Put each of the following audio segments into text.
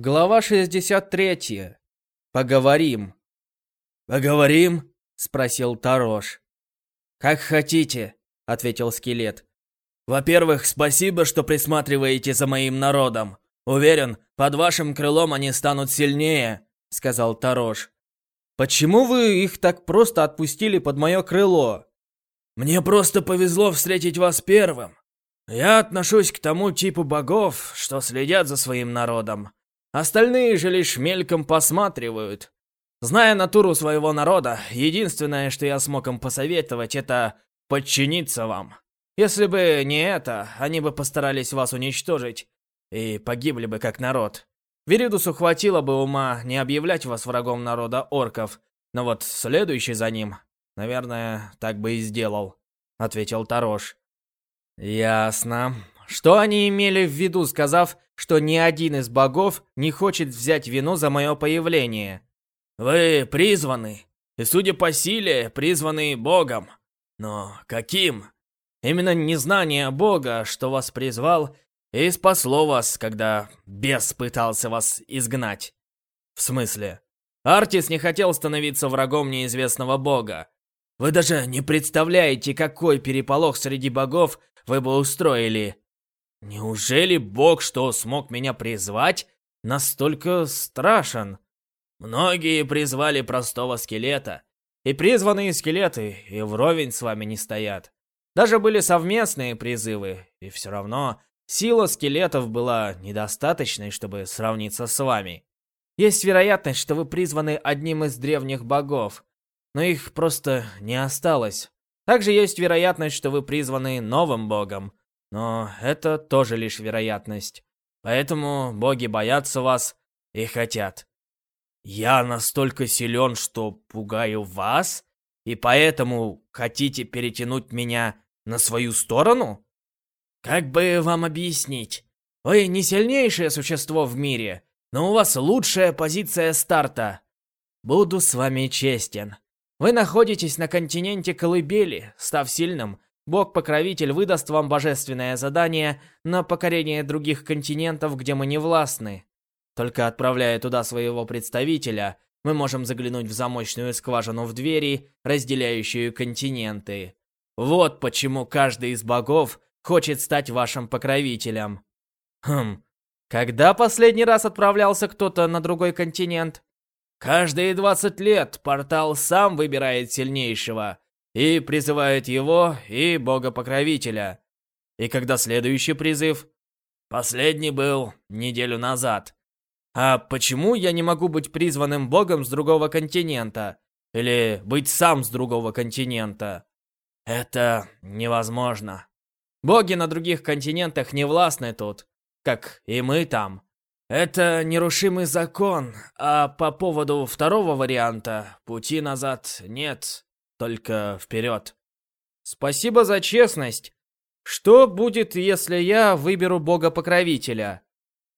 Глава 63. Поговорим. «Поговорим?» — спросил Тарош. «Как хотите», — ответил скелет. «Во-первых, спасибо, что присматриваете за моим народом. Уверен, под вашим крылом они станут сильнее», — сказал Тарош. «Почему вы их так просто отпустили под мое крыло?» «Мне просто повезло встретить вас первым. Я отношусь к тому типу богов, что следят за своим народом. Остальные же лишь мельком посматривают. Зная натуру своего народа, единственное, что я смог им посоветовать, это подчиниться вам. Если бы не это, они бы постарались вас уничтожить и погибли бы как народ. Виридусу хватило бы ума не объявлять вас врагом народа орков, но вот следующий за ним, наверное, так бы и сделал, ответил Тарош. Ясно. Что они имели в виду, сказав, что ни один из богов не хочет взять вину за мое появление? Вы призваны, и, судя по силе, призваны Богом. Но каким? Именно незнание Бога, что вас призвал, и спасло вас, когда бес пытался вас изгнать. В смысле? Артис не хотел становиться врагом неизвестного бога. Вы даже не представляете, какой переполох среди богов вы бы устроили. Неужели бог, что смог меня призвать, настолько страшен? Многие призвали простого скелета, и призванные скелеты и вровень с вами не стоят. Даже были совместные призывы, и все равно сила скелетов была недостаточной, чтобы сравниться с вами. Есть вероятность, что вы призваны одним из древних богов, но их просто не осталось. Также есть вероятность, что вы призваны новым богом, но это тоже лишь вероятность. Поэтому боги боятся вас и хотят. Я настолько силен, что пугаю вас? И поэтому хотите перетянуть меня на свою сторону? Как бы вам объяснить? Вы не сильнейшее существо в мире, но у вас лучшая позиция старта. Буду с вами честен. Вы находитесь на континенте Колыбели. Став сильным, Бог-покровитель выдаст вам божественное задание на покорение других континентов, где мы не властны. Только отправляя туда своего представителя, мы можем заглянуть в замочную скважину в двери, разделяющую континенты. Вот почему каждый из богов хочет стать вашим покровителем. Хм, когда последний раз отправлялся кто-то на другой континент? Каждые 20 лет портал сам выбирает сильнейшего и призывает его и бога-покровителя. И когда следующий призыв? Последний был неделю назад. А почему я не могу быть призванным богом с другого континента? Или быть сам с другого континента? Это невозможно. Боги на других континентах не властны тут, как и мы там. Это нерушимый закон, а по поводу второго варианта пути назад нет, только вперед. Спасибо за честность. Что будет, если я выберу бога-покровителя?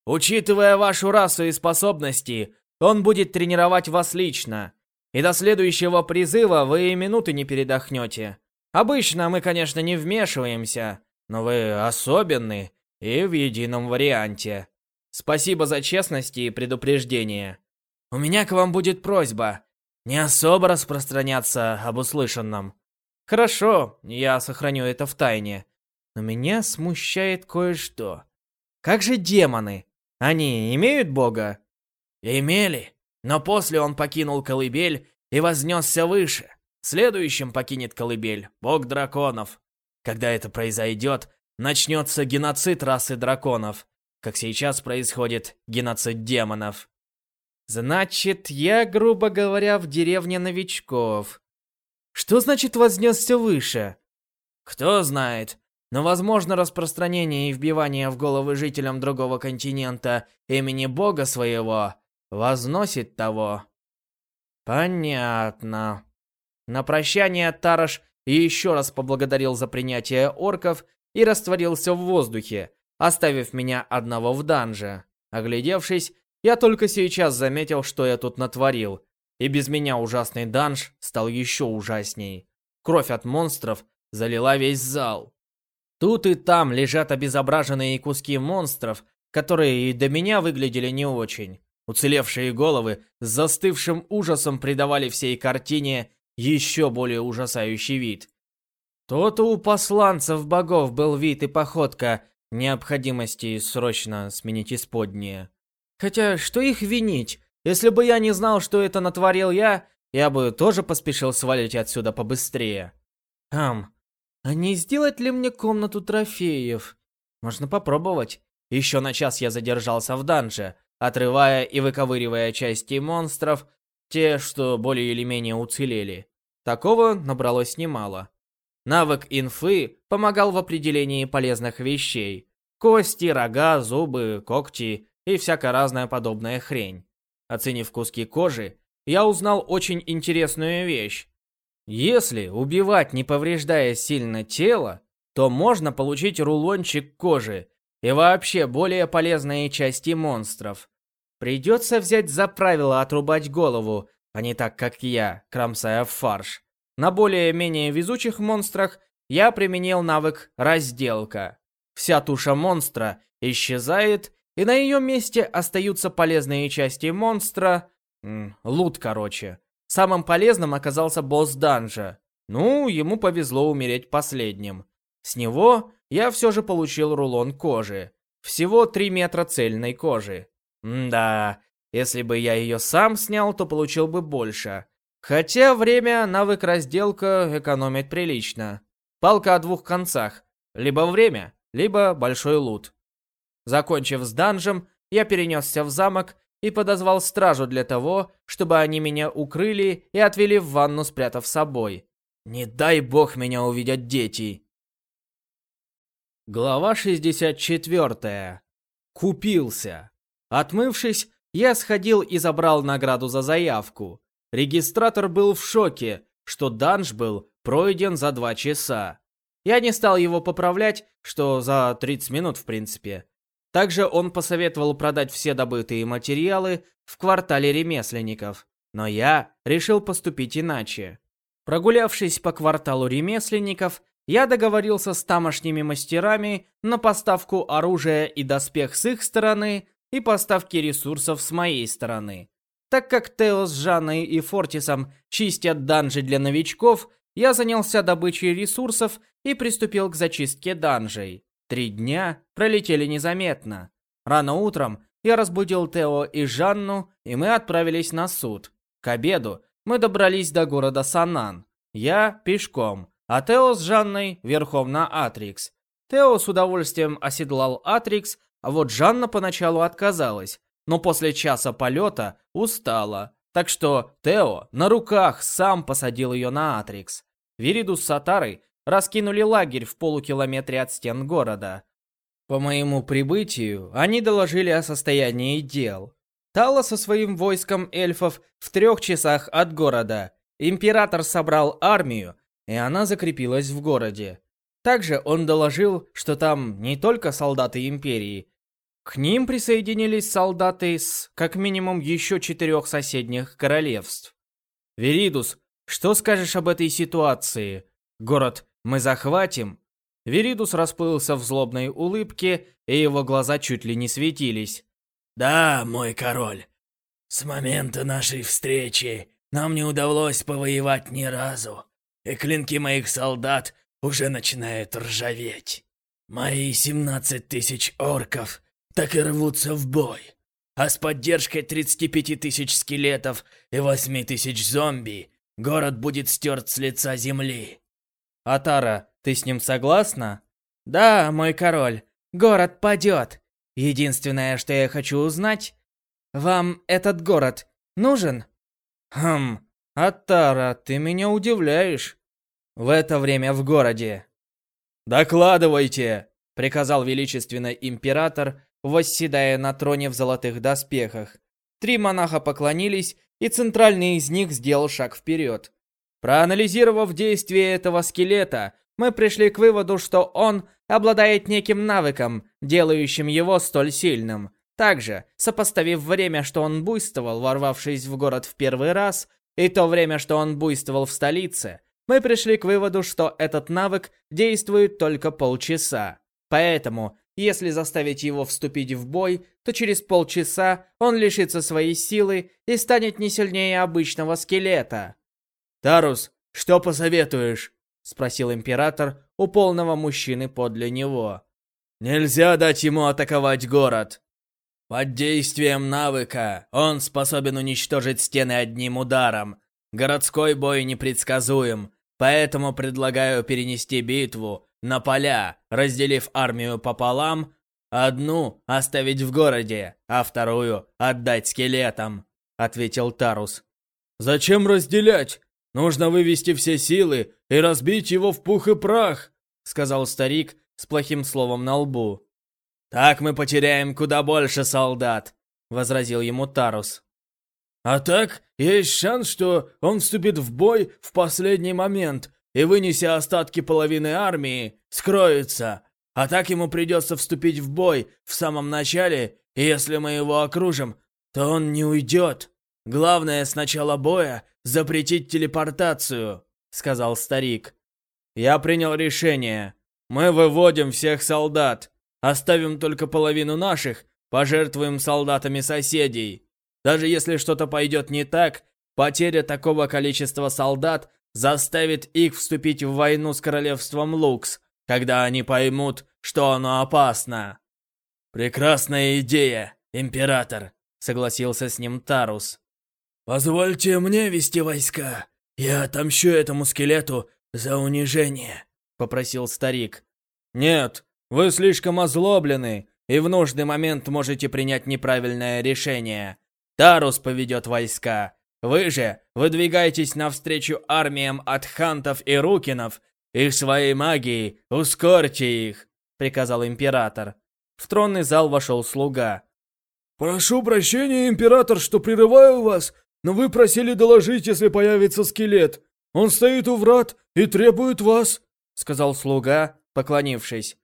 Учитывая вашу расу и способности, он будет тренировать вас лично. И до следующего призыва вы и минуты не передохнете. Обычно мы, конечно, не вмешиваемся, но вы особенны и в едином варианте. Спасибо за честность и предупреждение. У меня к вам будет просьба. Не особо распространяться об услышанном. Хорошо, я сохраню это в тайне. Но меня смущает кое-что. Как же демоны? Они имеют бога? Имели, но после он покинул колыбель и вознесся выше. Следующим покинет колыбель бог драконов. Когда это произойдет, начнется геноцид расы драконов как сейчас происходит геноцид демонов. Значит, я, грубо говоря, в деревне новичков. Что значит вознесся выше? Кто знает, но возможно распространение и вбивание в головы жителям другого континента имени бога своего возносит того. Понятно. На прощание Тараш еще раз поблагодарил за принятие орков и растворился в воздухе, оставив меня одного в данже. Оглядевшись, я только сейчас заметил, что я тут натворил. И без меня ужасный данж стал еще ужасней. Кровь от монстров залила весь зал. Тут и там лежат обезображенные куски монстров, которые и до меня выглядели не очень. Уцелевшие головы с застывшим ужасом придавали всей картине еще более ужасающий вид. То-то у посланцев богов был вид и походка необходимости срочно сменить исподние. Хотя, что их винить? Если бы я не знал, что это натворил я, я бы тоже поспешил свалить отсюда побыстрее. Хм, а не сделать ли мне комнату трофеев? Можно попробовать. Еще на час я задержался в данже, отрывая и выковыривая части монстров, те, что более или менее уцелели. Такого набралось немало. Навык инфы помогал в определении полезных вещей. Кости, рога, зубы, когти и всякая разная подобная хрень. Оценив куски кожи, я узнал очень интересную вещь. Если убивать, не повреждая сильно тело, то можно получить рулончик кожи и вообще более полезные части монстров. Придется взять за правило отрубать голову, а не так, как я, кромсая в фарш. На более-менее везучих монстрах я применил навык «Разделка». Вся туша монстра исчезает, и на ее месте остаются полезные части монстра. Лут, короче. Самым полезным оказался босс данжа. Ну, ему повезло умереть последним. С него я все же получил рулон кожи. Всего 3 метра цельной кожи. М да, если бы я ее сам снял, то получил бы больше. Хотя время навык разделка экономит прилично. Палка о двух концах. Либо время, либо большой лут. Закончив с данжем, я перенесся в замок и подозвал стражу для того, чтобы они меня укрыли и отвели в ванну, спрятав собой. Не дай бог меня увидят дети. Глава 64. Купился. Отмывшись, я сходил и забрал награду за заявку. Регистратор был в шоке, что данж был пройден за два часа. Я не стал его поправлять, что за 30 минут в принципе. Также он посоветовал продать все добытые материалы в квартале ремесленников. Но я решил поступить иначе. Прогулявшись по кварталу ремесленников, я договорился с тамошними мастерами на поставку оружия и доспех с их стороны и поставки ресурсов с моей стороны. Так как Тео с Жанной и Фортисом чистят данжи для новичков, я занялся добычей ресурсов и приступил к зачистке данжей. Три дня пролетели незаметно. Рано утром я разбудил Тео и Жанну, и мы отправились на суд. К обеду мы добрались до города Санан. Я пешком, а Тео с Жанной верхом на Атрикс. Тео с удовольствием оседлал Атрикс, а вот Жанна поначалу отказалась, но после часа полета устала. Так что Тео на руках сам посадил ее на Атрикс. Виридус с Атарой раскинули лагерь в полукилометре от стен города. По моему прибытию, они доложили о состоянии дел. Тала со своим войском эльфов в трех часах от города. Император собрал армию, и она закрепилась в городе. Также он доложил, что там не только солдаты Империи, к ним присоединились солдаты из, как минимум, еще четырех соседних королевств. Веридус, что скажешь об этой ситуации? Город мы захватим?» Веридус расплылся в злобной улыбке, и его глаза чуть ли не светились. «Да, мой король. С момента нашей встречи нам не удалось повоевать ни разу, и клинки моих солдат уже начинают ржаветь. Мои 17 тысяч орков так и рвутся в бой. А с поддержкой 35 тысяч скелетов и 8 тысяч зомби город будет стерт с лица земли. Атара, ты с ним согласна? Да, мой король, город падет. Единственное, что я хочу узнать, вам этот город нужен? Хм, Атара, ты меня удивляешь. В это время в городе. Докладывайте, приказал величественно император, восседая на троне в золотых доспехах. Три монаха поклонились, и центральный из них сделал шаг вперед. Проанализировав действие этого скелета, мы пришли к выводу, что он обладает неким навыком, делающим его столь сильным. Также, сопоставив время, что он буйствовал, ворвавшись в город в первый раз, и то время, что он буйствовал в столице, мы пришли к выводу, что этот навык действует только полчаса. Поэтому Если заставить его вступить в бой, то через полчаса он лишится своей силы и станет не сильнее обычного скелета. «Тарус, что посоветуешь?» — спросил император у полного мужчины подле него. «Нельзя дать ему атаковать город. Под действием навыка он способен уничтожить стены одним ударом. Городской бой непредсказуем, поэтому предлагаю перенести битву на поля, разделив армию пополам, одну оставить в городе, а вторую отдать скелетам», — ответил Тарус. «Зачем разделять? Нужно вывести все силы и разбить его в пух и прах», — сказал старик с плохим словом на лбу. «Так мы потеряем куда больше солдат», — возразил ему Тарус. «А так, есть шанс, что он вступит в бой в последний момент и, вынеся остатки половины армии, скроется. А так ему придется вступить в бой в самом начале, и если мы его окружим, то он не уйдет. Главное с начала боя запретить телепортацию», — сказал старик. «Я принял решение. Мы выводим всех солдат. Оставим только половину наших, пожертвуем солдатами соседей. Даже если что-то пойдет не так, потеря такого количества солдат заставит их вступить в войну с королевством Лукс, когда они поймут, что оно опасно. «Прекрасная идея, император», — согласился с ним Тарус. «Позвольте мне вести войска. Я отомщу этому скелету за унижение», — попросил старик. «Нет, вы слишком озлоблены, и в нужный момент можете принять неправильное решение. Тарус поведет войска. Вы же выдвигаетесь навстречу армиям от хантов и рукинов, и своей магией ускорьте их», — приказал император. В тронный зал вошел слуга. «Прошу прощения, император, что прерываю вас, но вы просили доложить, если появится скелет. Он стоит у врат и требует вас», — сказал слуга, поклонившись.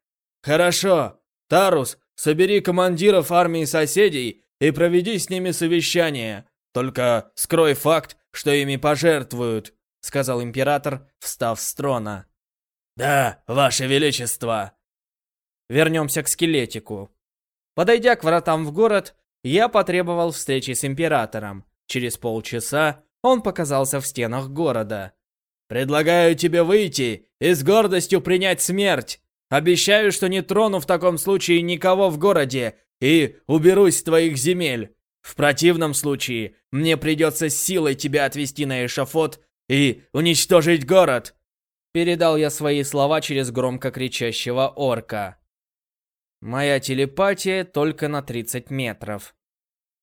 «Хорошо. Тарус, собери командиров армии соседей и проведи с ними совещание. Только скрой факт, что ими пожертвуют», — сказал император, встав с трона. «Да, ваше величество». Вернемся к скелетику. Подойдя к вратам в город, я потребовал встречи с императором. Через полчаса он показался в стенах города. «Предлагаю тебе выйти и с гордостью принять смерть. Обещаю, что не трону в таком случае никого в городе и уберусь с твоих земель. В противном случае мне придется силой тебя отвести на эшафот и уничтожить город!» Передал я свои слова через громко кричащего орка. Моя телепатия только на 30 метров.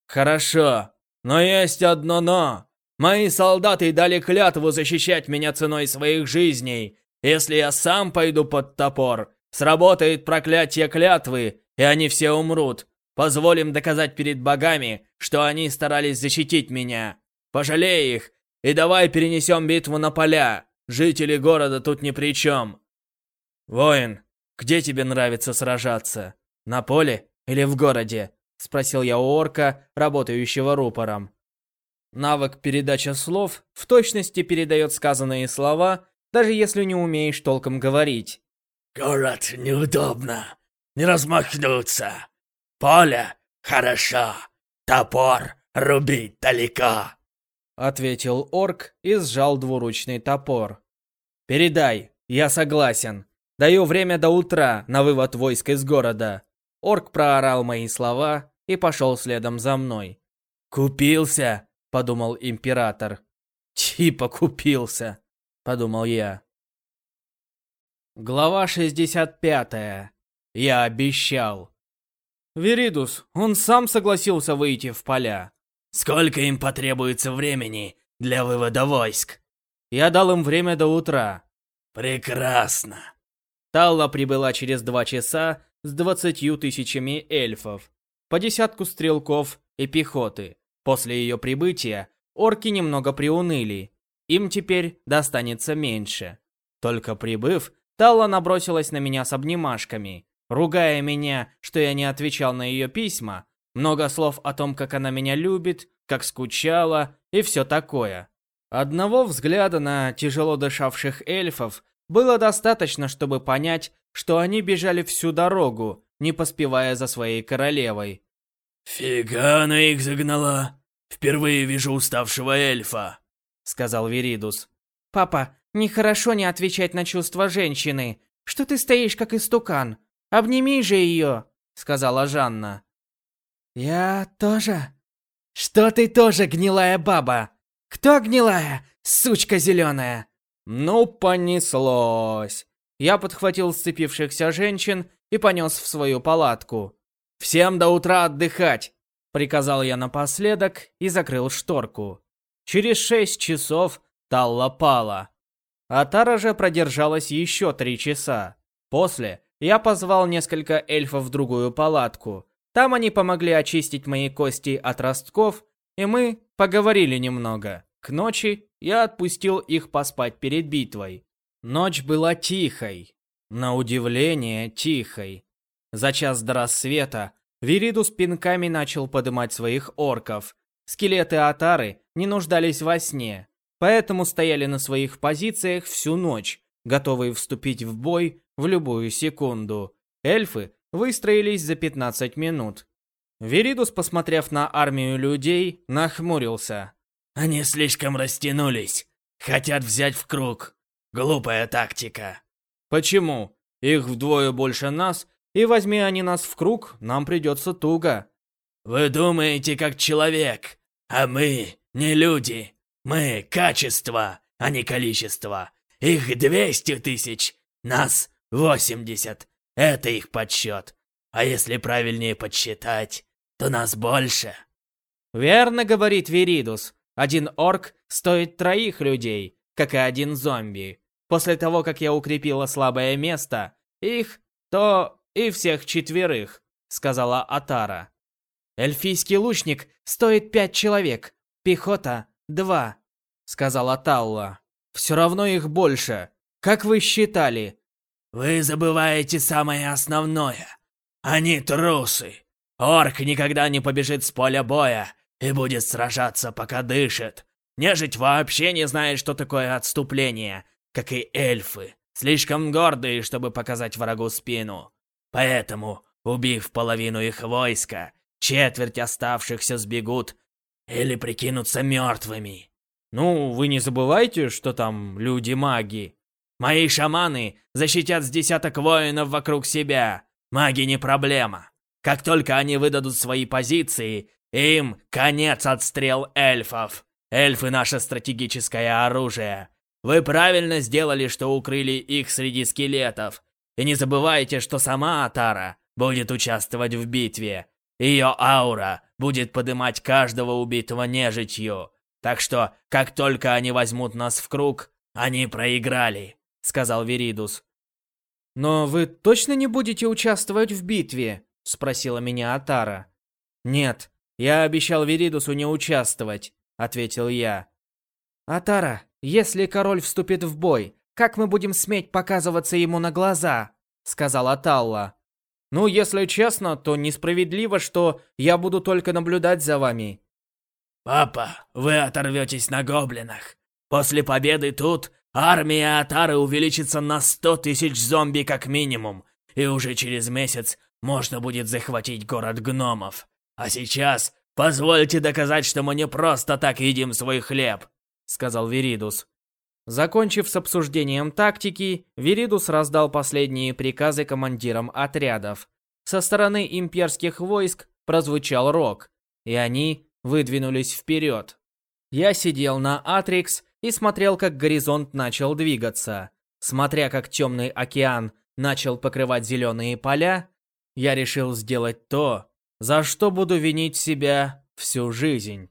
«Хорошо, но есть одно «но». Мои солдаты дали клятву защищать меня ценой своих жизней. Если я сам пойду под топор, сработает проклятие клятвы, и они все умрут. Позволим доказать перед богами, что они старались защитить меня. Пожалей их, и давай перенесем битву на поля. Жители города тут ни при чем. Воин, где тебе нравится сражаться? На поле или в городе? Спросил я у орка, работающего рупором. Навык передача слов в точности передает сказанные слова, даже если не умеешь толком говорить. «Город неудобно, не размахнуться. Поле хорошо, топор рубить далеко», — ответил орк и сжал двуручный топор. «Передай, я согласен. Даю время до утра на вывод войск из города». Орк проорал мои слова и пошел следом за мной. «Купился?» — подумал император. «Типа купился», — подумал я. Глава 65. Я обещал. Веридус, он сам согласился выйти в поля. Сколько им потребуется времени для вывода войск? Я дал им время до утра. Прекрасно. Талла прибыла через два часа с двадцатью тысячами эльфов, по десятку стрелков и пехоты. После ее прибытия орки немного приуныли. Им теперь достанется меньше. Только прибыв, Талла набросилась на меня с обнимашками, ругая меня, что я не отвечал на ее письма, много слов о том, как она меня любит, как скучала и все такое. Одного взгляда на тяжело дышавших эльфов было достаточно, чтобы понять, что они бежали всю дорогу не поспевая за своей королевой. «Фига она их загнала! Впервые вижу уставшего эльфа!» — сказал Веридус. «Папа, нехорошо не отвечать на чувства женщины. Что ты стоишь, как истукан? Обними же ее!» — сказала Жанна. «Я тоже?» «Что ты тоже гнилая баба? Кто гнилая, сучка зеленая?» Ну, понеслось. Я подхватил сцепившихся женщин и понес в свою палатку. «Всем до утра отдыхать!» Приказал я напоследок и закрыл шторку. Через шесть часов Талла пала. А Тара же продержалась еще три часа. После я позвал несколько эльфов в другую палатку. Там они помогли очистить мои кости от ростков, и мы поговорили немного. К ночи я отпустил их поспать перед битвой. Ночь была тихой. На удивление, тихой. За час до рассвета Виридус пинками начал подымать своих орков. Скелеты Атары не нуждались во сне, поэтому стояли на своих позициях всю ночь, готовые вступить в бой в любую секунду. Эльфы выстроились за 15 минут. Веридус, посмотрев на армию людей, нахмурился. «Они слишком растянулись. Хотят взять в круг. Глупая тактика». «Почему? Их вдвое больше нас, и возьми они нас в круг, нам придется туго». «Вы думаете, как человек, а мы не люди. Мы качество, а не количество. Их 200 тысяч, нас 80. Это их подсчет. А если правильнее подсчитать, то нас больше. Верно говорит Веридус. Один орк стоит троих людей, как и один зомби. После того, как я укрепила слабое место, их, то и всех четверых, сказала Атара. Эльфийский лучник стоит пять человек, пехота — два, сказала Талла. Все равно их больше. Как вы считали? Вы забываете самое основное. Они трусы. Орк никогда не побежит с поля боя и будет сражаться, пока дышит. Нежить вообще не знает, что такое отступление, как и эльфы. Слишком гордые, чтобы показать врагу спину. Поэтому, убив половину их войска, четверть оставшихся сбегут или прикинутся мертвыми. Ну, вы не забывайте, что там люди-маги. Мои шаманы защитят с десяток воинов вокруг себя. Маги не проблема. Как только они выдадут свои позиции, им конец отстрел эльфов. Эльфы — наше стратегическое оружие. Вы правильно сделали, что укрыли их среди скелетов. И не забывайте, что сама Атара будет участвовать в битве. Ее аура будет подымать каждого убитого нежитью. Так что, как только они возьмут нас в круг, они проиграли сказал Веридус. «Но вы точно не будете участвовать в битве?» — спросила меня Атара. «Нет, я обещал Веридусу не участвовать», — ответил я. «Атара, если король вступит в бой, как мы будем сметь показываться ему на глаза?» — сказала Талла. «Ну, если честно, то несправедливо, что я буду только наблюдать за вами». «Папа, вы оторветесь на гоблинах. После победы тут Армия Атары увеличится на 100 тысяч зомби как минимум, и уже через месяц можно будет захватить город гномов. А сейчас позвольте доказать, что мы не просто так едим свой хлеб», — сказал Веридус. Закончив с обсуждением тактики, Веридус раздал последние приказы командирам отрядов. Со стороны имперских войск прозвучал рог, и они выдвинулись вперед. Я сидел на Атрикс и смотрел, как горизонт начал двигаться. Смотря, как темный океан начал покрывать зеленые поля, я решил сделать то, за что буду винить себя всю жизнь.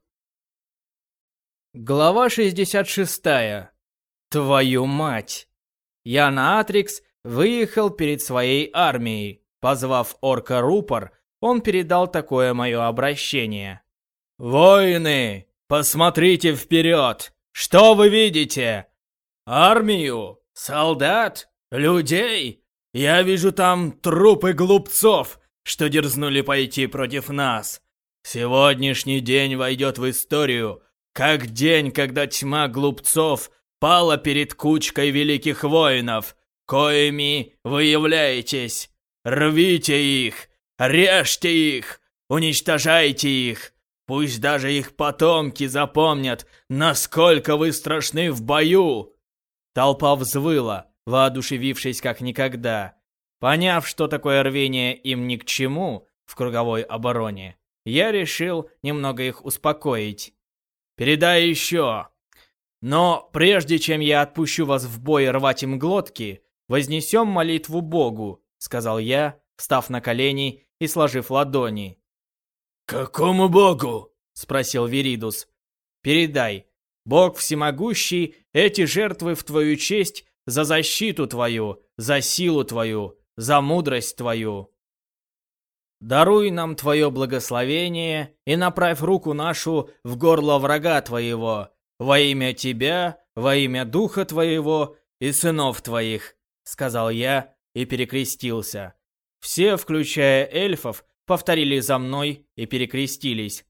Глава 66. Твою мать! Я на Атрикс выехал перед своей армией. Позвав орка Рупор, он передал такое мое обращение. «Воины, посмотрите вперед! Что вы видите? Армию? Солдат? Людей? Я вижу там трупы глупцов, что дерзнули пойти против нас. Сегодняшний день войдет в историю, как день, когда тьма глупцов пала перед кучкой великих воинов, коими вы являетесь. Рвите их! Режьте их! Уничтожайте их! Пусть даже их потомки запомнят, насколько вы страшны в бою!» Толпа взвыла, воодушевившись как никогда. Поняв, что такое рвение им ни к чему в круговой обороне, я решил немного их успокоить. «Передай еще!» Но прежде чем я отпущу вас в бой рвать им глотки, вознесем молитву Богу, сказал я, встав на колени и сложив ладони. «Какому Богу?» — спросил Веридус. «Передай, Бог всемогущий, эти жертвы в твою честь за защиту твою, за силу твою, за мудрость твою. Даруй нам твое благословение и направь руку нашу в горло врага твоего, во имя тебя, во имя Духа твоего и сынов твоих», — сказал я и перекрестился. Все, включая эльфов, повторили за мной и перекрестились.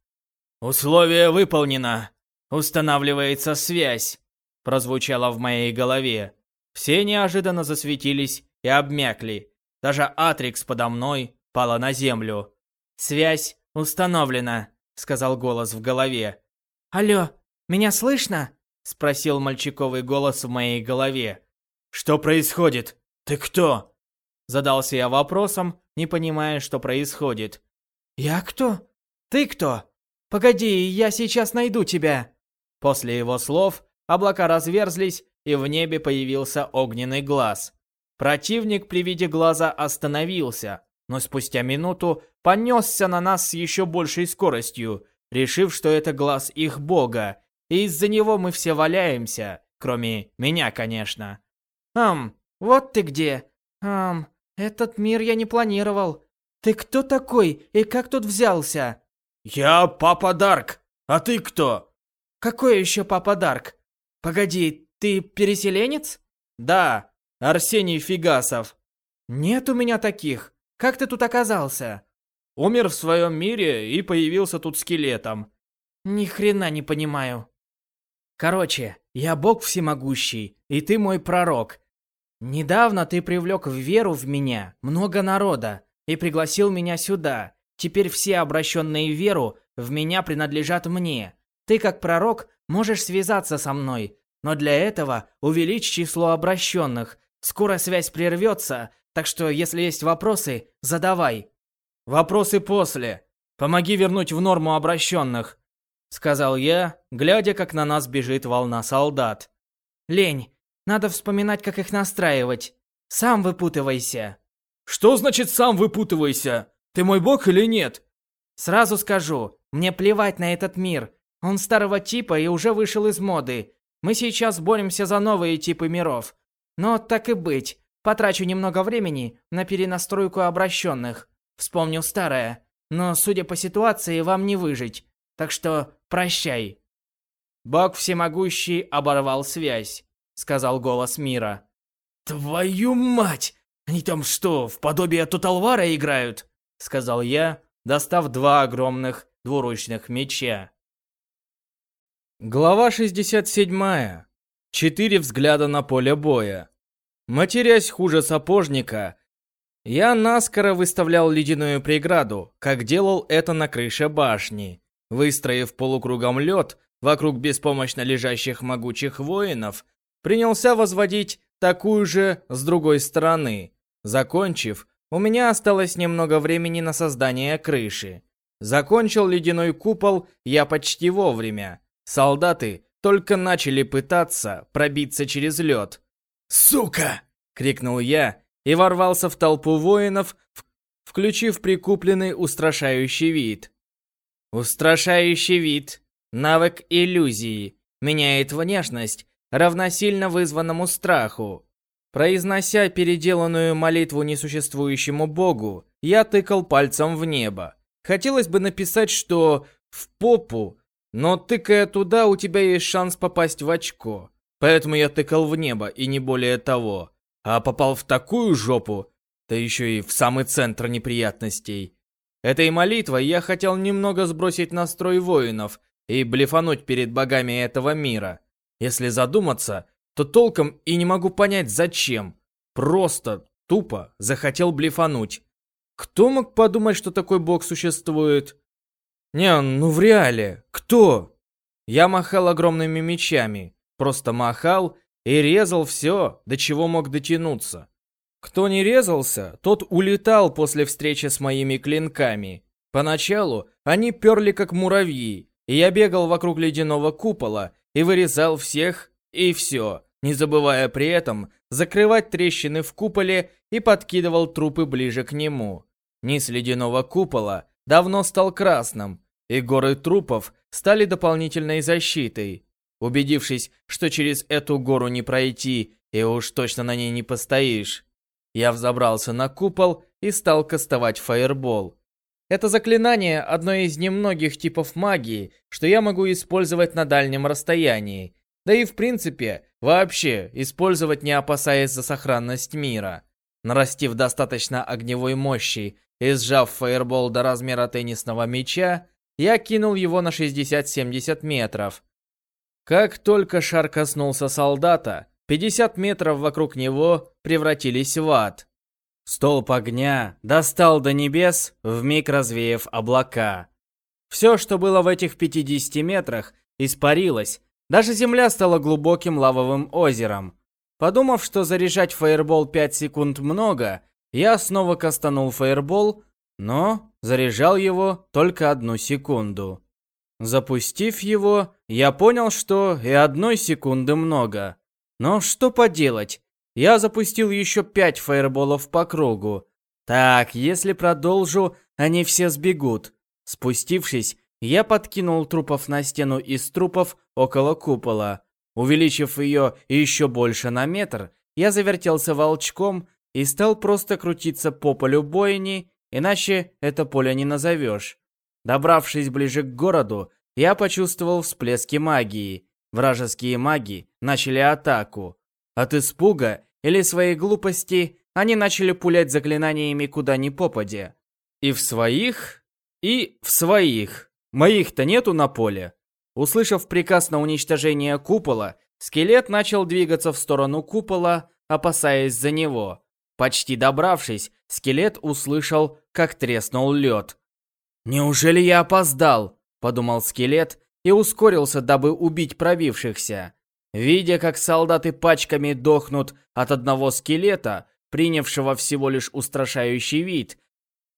«Условие выполнено. Устанавливается связь», — прозвучало в моей голове. Все неожиданно засветились и обмякли. Даже Атрикс подо мной пала на землю. «Связь установлена», — сказал голос в голове. «Алло, меня слышно?» — спросил мальчиковый голос в моей голове. «Что происходит? Ты кто?» Задался я вопросом, не понимая, что происходит. «Я кто? Ты кто? Погоди, я сейчас найду тебя!» После его слов облака разверзлись, и в небе появился огненный глаз. Противник при виде глаза остановился, но спустя минуту понесся на нас с еще большей скоростью, решив, что это глаз их бога, и из-за него мы все валяемся, кроме меня, конечно. «Ам, вот ты где! Ам, этот мир я не планировал. Ты кто такой и как тут взялся?» «Я Папа Дарк, а ты кто?» «Какой еще Папа Дарк? Погоди, ты переселенец?» «Да, Арсений Фигасов». «Нет у меня таких. Как ты тут оказался?» «Умер в своем мире и появился тут скелетом». «Ни хрена не понимаю». «Короче, я бог всемогущий, и ты мой пророк. Недавно ты привлек в веру в меня много народа и пригласил меня сюда. Теперь все обращенные в веру в меня принадлежат мне. Ты как пророк можешь связаться со мной, но для этого увеличь число обращенных. Скоро связь прервется, так что если есть вопросы, задавай. Вопросы после. Помоги вернуть в норму обращенных, сказал я, глядя, как на нас бежит волна солдат. Лень, надо вспоминать, как их настраивать. Сам выпутывайся. Что значит сам выпутывайся? Ты мой бог или нет? Сразу скажу, мне плевать на этот мир. Он старого типа и уже вышел из моды. Мы сейчас боремся за новые типы миров. Но так и быть, потрачу немного времени на перенастройку обращенных. Вспомню старое. Но, судя по ситуации, вам не выжить. Так что прощай. Бог всемогущий оборвал связь, сказал голос мира. Твою мать! Они там что, в подобие Тоталвара играют? Сказал я, достав два огромных двуручных меча. Глава 67. Четыре взгляда на поле боя. Матерясь хуже сапожника, я наскоро выставлял ледяную преграду, как делал это на крыше башни. Выстроив полукругом лед вокруг беспомощно лежащих могучих воинов, принялся возводить такую же с другой стороны. Закончив, у меня осталось немного времени на создание крыши. Закончил ледяной купол я почти вовремя. Солдаты только начали пытаться пробиться через лед. «Сука!» — крикнул я и ворвался в толпу воинов, включив прикупленный устрашающий вид. Устрашающий вид, навык иллюзии, меняет внешность, равносильно вызванному страху. Произнося переделанную молитву несуществующему богу, я тыкал пальцем в небо. Хотелось бы написать, что в попу но тыкая туда, у тебя есть шанс попасть в очко. Поэтому я тыкал в небо, и не более того. А попал в такую жопу, да еще и в самый центр неприятностей. Этой молитвой я хотел немного сбросить настрой воинов и блефануть перед богами этого мира. Если задуматься, то толком и не могу понять зачем. Просто Тупо захотел блефануть. Кто мог подумать, что такой бог существует? Не, ну в реале, кто? Я махал огромными мечами, просто махал и резал все, до чего мог дотянуться. Кто не резался, тот улетал после встречи с моими клинками. Поначалу они перли как муравьи, и я бегал вокруг ледяного купола и вырезал всех и все, не забывая при этом закрывать трещины в куполе и подкидывал трупы ближе к нему. Низ ледяного купола давно стал красным, и горы трупов стали дополнительной защитой. Убедившись, что через эту гору не пройти и уж точно на ней не постоишь, я взобрался на купол и стал кастовать фаербол. Это заклинание одно из немногих типов магии, что я могу использовать на дальнем расстоянии. Да и в принципе, вообще, использовать не опасаясь за сохранность мира. Нарастив достаточно огневой мощи и сжав фаербол до размера теннисного мяча, я кинул его на 60-70 метров. Как только шар коснулся солдата, 50 метров вокруг него превратились в ад. Столб огня достал до небес, вмиг развеяв облака. Все, что было в этих 50 метрах, испарилось. Даже земля стала глубоким лавовым озером. Подумав, что заряжать фаербол 5 секунд много, я снова кастанул фаербол, но заряжал его только одну секунду. Запустив его, я понял, что и одной секунды много. Но что поделать? Я запустил еще пять фаерболов по кругу. Так, если продолжу, они все сбегут. Спустившись, я подкинул трупов на стену из трупов около купола. Увеличив ее еще больше на метр, я завертелся волчком и стал просто крутиться по полю бойни, иначе это поле не назовешь. Добравшись ближе к городу, я почувствовал всплески магии. Вражеские маги начали атаку. От испуга или своей глупости они начали пулять заклинаниями куда ни попадя. И в своих, и в своих. Моих-то нету на поле. Услышав приказ на уничтожение купола, скелет начал двигаться в сторону купола, опасаясь за него. Почти добравшись, скелет услышал, как треснул лед. «Неужели я опоздал?» – подумал скелет и ускорился, дабы убить пробившихся. Видя, как солдаты пачками дохнут от одного скелета, принявшего всего лишь устрашающий вид,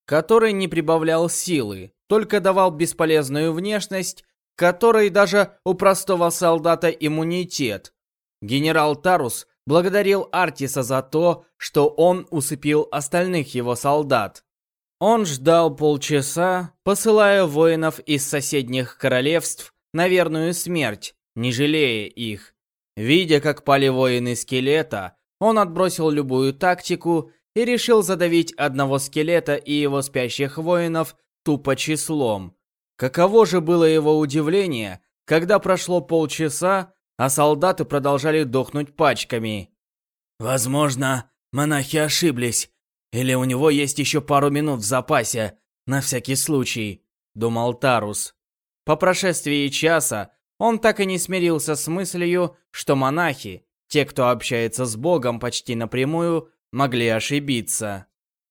который не прибавлял силы, только давал бесполезную внешность, которой даже у простого солдата иммунитет. Генерал Тарус благодарил Артиса за то, что он усыпил остальных его солдат. Он ждал полчаса, посылая воинов из соседних королевств на верную смерть, не жалея их. Видя, как пали воины скелета, он отбросил любую тактику и решил задавить одного скелета и его спящих воинов тупо числом. Каково же было его удивление, когда прошло полчаса, а солдаты продолжали дохнуть пачками. «Возможно, монахи ошиблись, или у него есть еще пару минут в запасе, на всякий случай», — думал Тарус. По прошествии часа он так и не смирился с мыслью, что монахи, те, кто общается с Богом почти напрямую, могли ошибиться.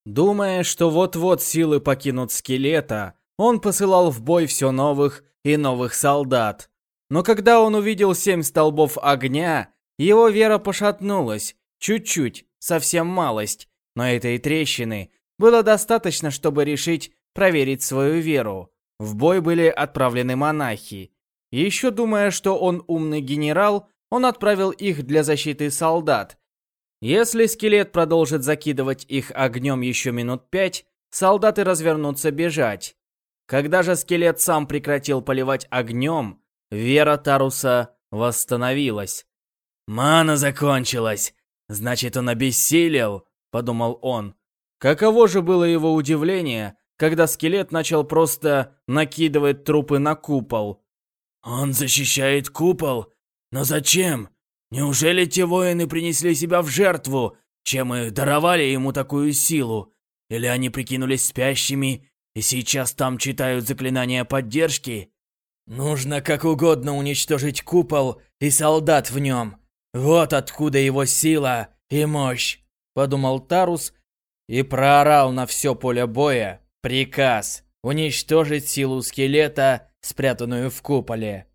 Думая, что вот-вот силы покинут скелета, он посылал в бой все новых и новых солдат. Но когда он увидел семь столбов огня, его вера пошатнулась, чуть-чуть, совсем малость, но этой трещины было достаточно, чтобы решить проверить свою веру. В бой были отправлены монахи. Еще думая, что он умный генерал, он отправил их для защиты солдат. Если скелет продолжит закидывать их огнем еще минут пять, солдаты развернутся бежать. Когда же скелет сам прекратил поливать огнем, вера Таруса восстановилась. «Мана закончилась! Значит, он обессилел!» — подумал он. Каково же было его удивление, когда скелет начал просто накидывать трупы на купол. «Он защищает купол? Но зачем? Неужели те воины принесли себя в жертву, чем и даровали ему такую силу? Или они прикинулись спящими и сейчас там читают заклинания поддержки? Нужно как угодно уничтожить купол и солдат в нем. Вот откуда его сила и мощь. Подумал Тарус и проорал на все поле боя приказ уничтожить силу скелета, спрятанную в куполе.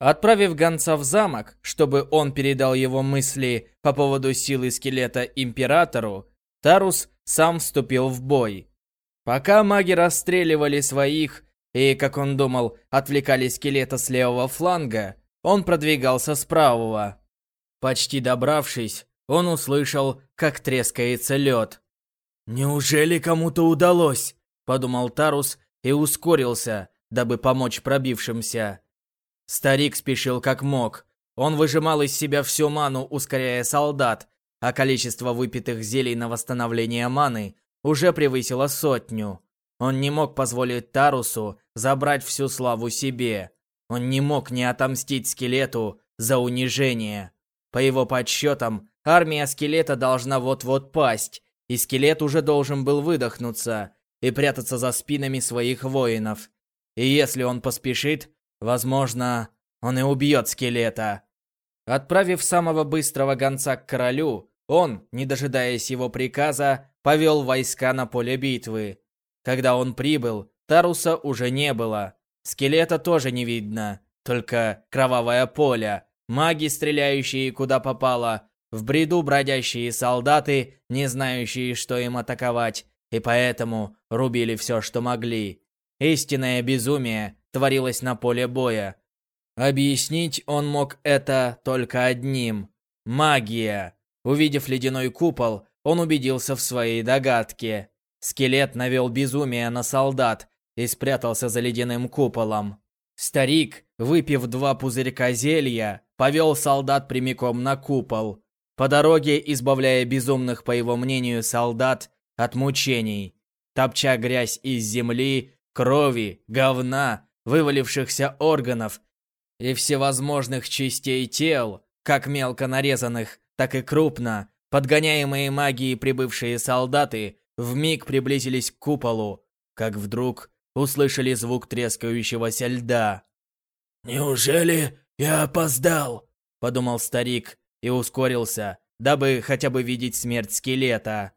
Отправив гонца в замок, чтобы он передал его мысли по поводу силы скелета императору, Тарус сам вступил в бой. Пока маги расстреливали своих и, как он думал, отвлекали скелета с левого фланга, он продвигался с правого. Почти добравшись, он услышал, как трескается лед. «Неужели кому-то удалось?» – подумал Тарус и ускорился, дабы помочь пробившимся. Старик спешил как мог. Он выжимал из себя всю ману, ускоряя солдат, а количество выпитых зелий на восстановление маны уже превысило сотню. Он не мог позволить Тарусу забрать всю славу себе. Он не мог не отомстить скелету за унижение. По его подсчетам, армия скелета должна вот-вот пасть, и скелет уже должен был выдохнуться и прятаться за спинами своих воинов. И если он поспешит, Возможно, он и убьет скелета. Отправив самого быстрого гонца к королю, он, не дожидаясь его приказа, повел войска на поле битвы. Когда он прибыл, Таруса уже не было. Скелета тоже не видно, только кровавое поле, маги, стреляющие куда попало, в бреду бродящие солдаты, не знающие, что им атаковать, и поэтому рубили все, что могли. Истинное безумие творилось на поле боя. Объяснить он мог это только одним – магия. Увидев ледяной купол, он убедился в своей догадке. Скелет навел безумие на солдат и спрятался за ледяным куполом. Старик, выпив два пузырька зелья, повел солдат прямиком на купол, по дороге избавляя безумных, по его мнению, солдат от мучений. Топча грязь из земли, крови, говна, вывалившихся органов и всевозможных частей тел, как мелко нарезанных, так и крупно, подгоняемые магией прибывшие солдаты вмиг приблизились к куполу, как вдруг услышали звук трескающегося льда. «Неужели я опоздал?» – подумал старик и ускорился, дабы хотя бы видеть смерть скелета.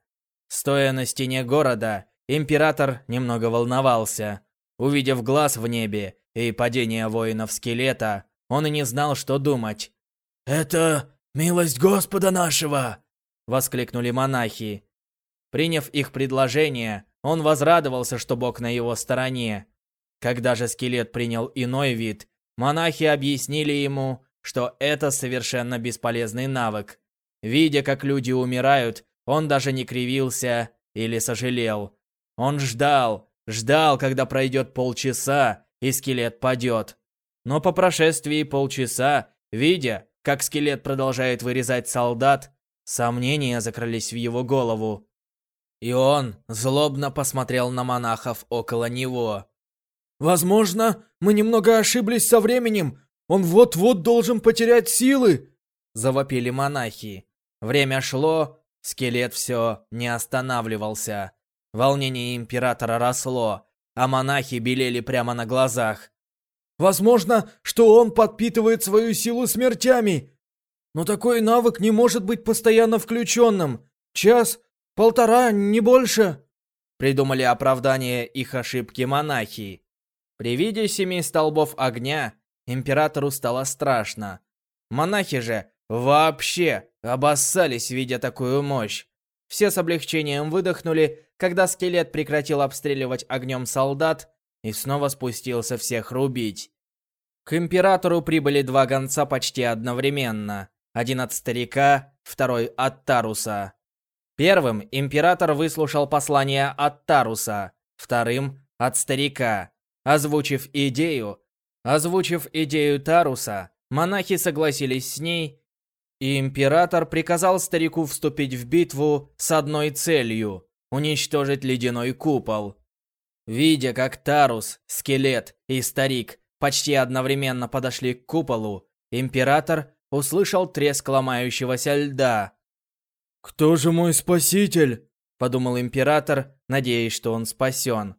Стоя на стене города, император немного волновался. Увидев глаз в небе и падение воинов-скелета, он и не знал, что думать. «Это милость Господа нашего!» — воскликнули монахи. Приняв их предложение, он возрадовался, что Бог на его стороне. Когда же скелет принял иной вид, монахи объяснили ему, что это совершенно бесполезный навык. Видя, как люди умирают, он даже не кривился или сожалел. Он ждал, Ждал, когда пройдет полчаса, и скелет падет. Но по прошествии полчаса, видя, как скелет продолжает вырезать солдат, сомнения закрылись в его голову. И он злобно посмотрел на монахов около него. «Возможно, мы немного ошиблись со временем. Он вот-вот должен потерять силы!» Завопили монахи. Время шло, скелет все не останавливался. Волнение императора росло, а монахи белели прямо на глазах. Возможно, что он подпитывает свою силу смертями. Но такой навык не может быть постоянно включенным. Час, полтора, не больше. Придумали оправдание их ошибки монахи. При виде семи столбов огня императору стало страшно. Монахи же вообще обоссались, видя такую мощь. Все с облегчением выдохнули, когда скелет прекратил обстреливать огнем солдат и снова спустился всех рубить. К императору прибыли два гонца почти одновременно. Один от старика, второй от Таруса. Первым император выслушал послание от Таруса, вторым — от старика. Озвучив идею, озвучив идею Таруса, монахи согласились с ней и император приказал старику вступить в битву с одной целью – уничтожить ледяной купол. Видя, как Тарус, скелет и старик почти одновременно подошли к куполу, император услышал треск ломающегося льда. «Кто же мой спаситель?» – подумал император, надеясь, что он спасен.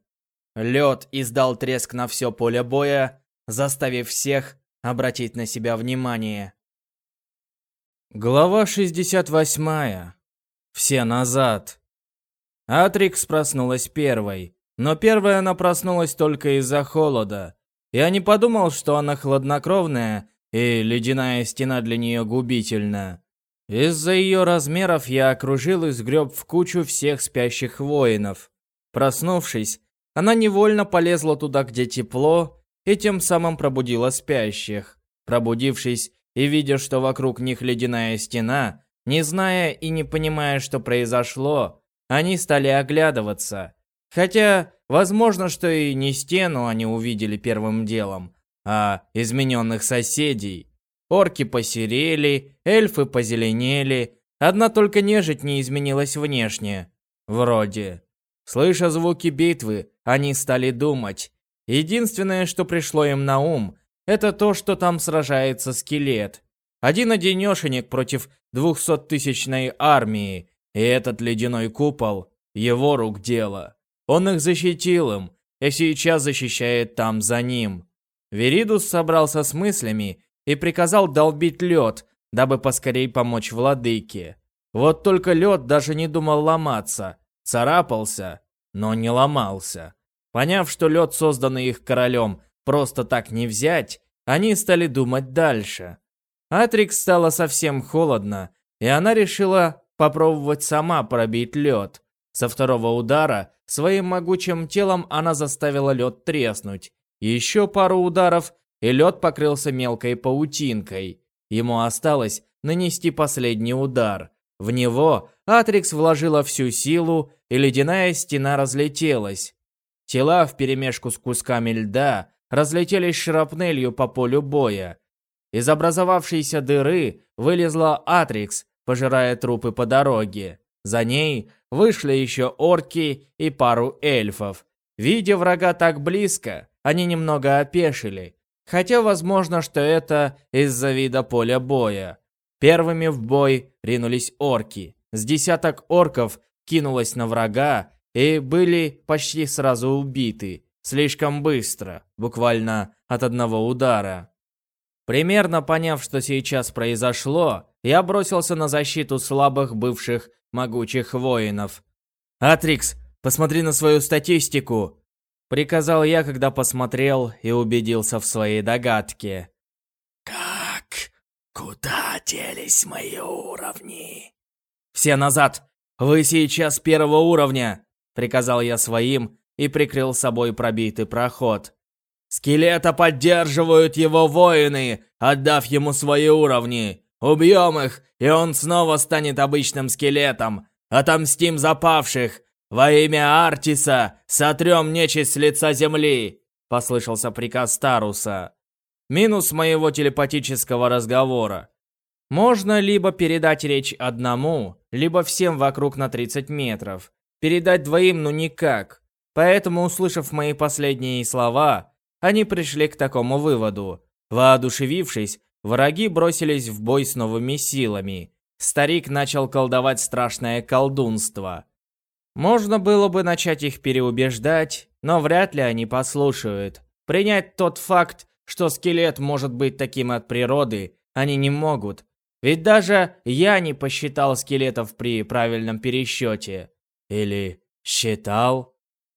Лед издал треск на все поле боя, заставив всех обратить на себя внимание. Глава 68. Все назад. Атрикс проснулась первой. Но первая она проснулась только из-за холода. Я не подумал, что она хладнокровная, и ледяная стена для нее губительна. Из-за ее размеров я окружил и сгреб в кучу всех спящих воинов. Проснувшись, она невольно полезла туда, где тепло, и тем самым пробудила спящих. Пробудившись и видя, что вокруг них ледяная стена, не зная и не понимая, что произошло, они стали оглядываться. Хотя, возможно, что и не стену они увидели первым делом, а измененных соседей. Орки посерели, эльфы позеленели, одна только нежить не изменилась внешне. Вроде. Слыша звуки битвы, они стали думать. Единственное, что пришло им на ум, это то, что там сражается скелет. Один-одинешенек против двухсоттысячной армии, и этот ледяной купол — его рук дело. Он их защитил им, и сейчас защищает там за ним. Веридус собрался с мыслями и приказал долбить лед, дабы поскорей помочь владыке. Вот только лед даже не думал ломаться, царапался, но не ломался. Поняв, что лед, созданный их королем, просто так не взять, они стали думать дальше. Атрикс стало совсем холодно, и она решила попробовать сама пробить лед. Со второго удара своим могучим телом она заставила лед треснуть. Еще пару ударов, и лед покрылся мелкой паутинкой. Ему осталось нанести последний удар. В него Атрикс вложила всю силу, и ледяная стена разлетелась. Тела вперемешку с кусками льда разлетелись шрапнелью по полю боя. Из образовавшейся дыры вылезла Атрикс, пожирая трупы по дороге. За ней вышли еще орки и пару эльфов. Видя врага так близко, они немного опешили. Хотя возможно, что это из-за вида поля боя. Первыми в бой ринулись орки. С десяток орков кинулось на врага и были почти сразу убиты. Слишком быстро, буквально от одного удара. Примерно поняв, что сейчас произошло, я бросился на защиту слабых бывших могучих воинов. «Атрикс, посмотри на свою статистику!» Приказал я, когда посмотрел и убедился в своей догадке. «Как? Куда делись мои уровни?» «Все назад! Вы сейчас первого уровня!» Приказал я своим и прикрыл собой пробитый проход. «Скелета поддерживают его воины, отдав ему свои уровни. Убьем их, и он снова станет обычным скелетом. Отомстим запавших. Во имя Артиса сотрем нечисть с лица земли!» Послышался приказ Таруса. Минус моего телепатического разговора. Можно либо передать речь одному, либо всем вокруг на 30 метров. Передать двоим ну никак. Поэтому, услышав мои последние слова, они пришли к такому выводу. Воодушевившись, враги бросились в бой с новыми силами. Старик начал колдовать страшное колдунство. Можно было бы начать их переубеждать, но вряд ли они послушают. Принять тот факт, что скелет может быть таким от природы, они не могут. Ведь даже я не посчитал скелетов при правильном пересчете. Или считал?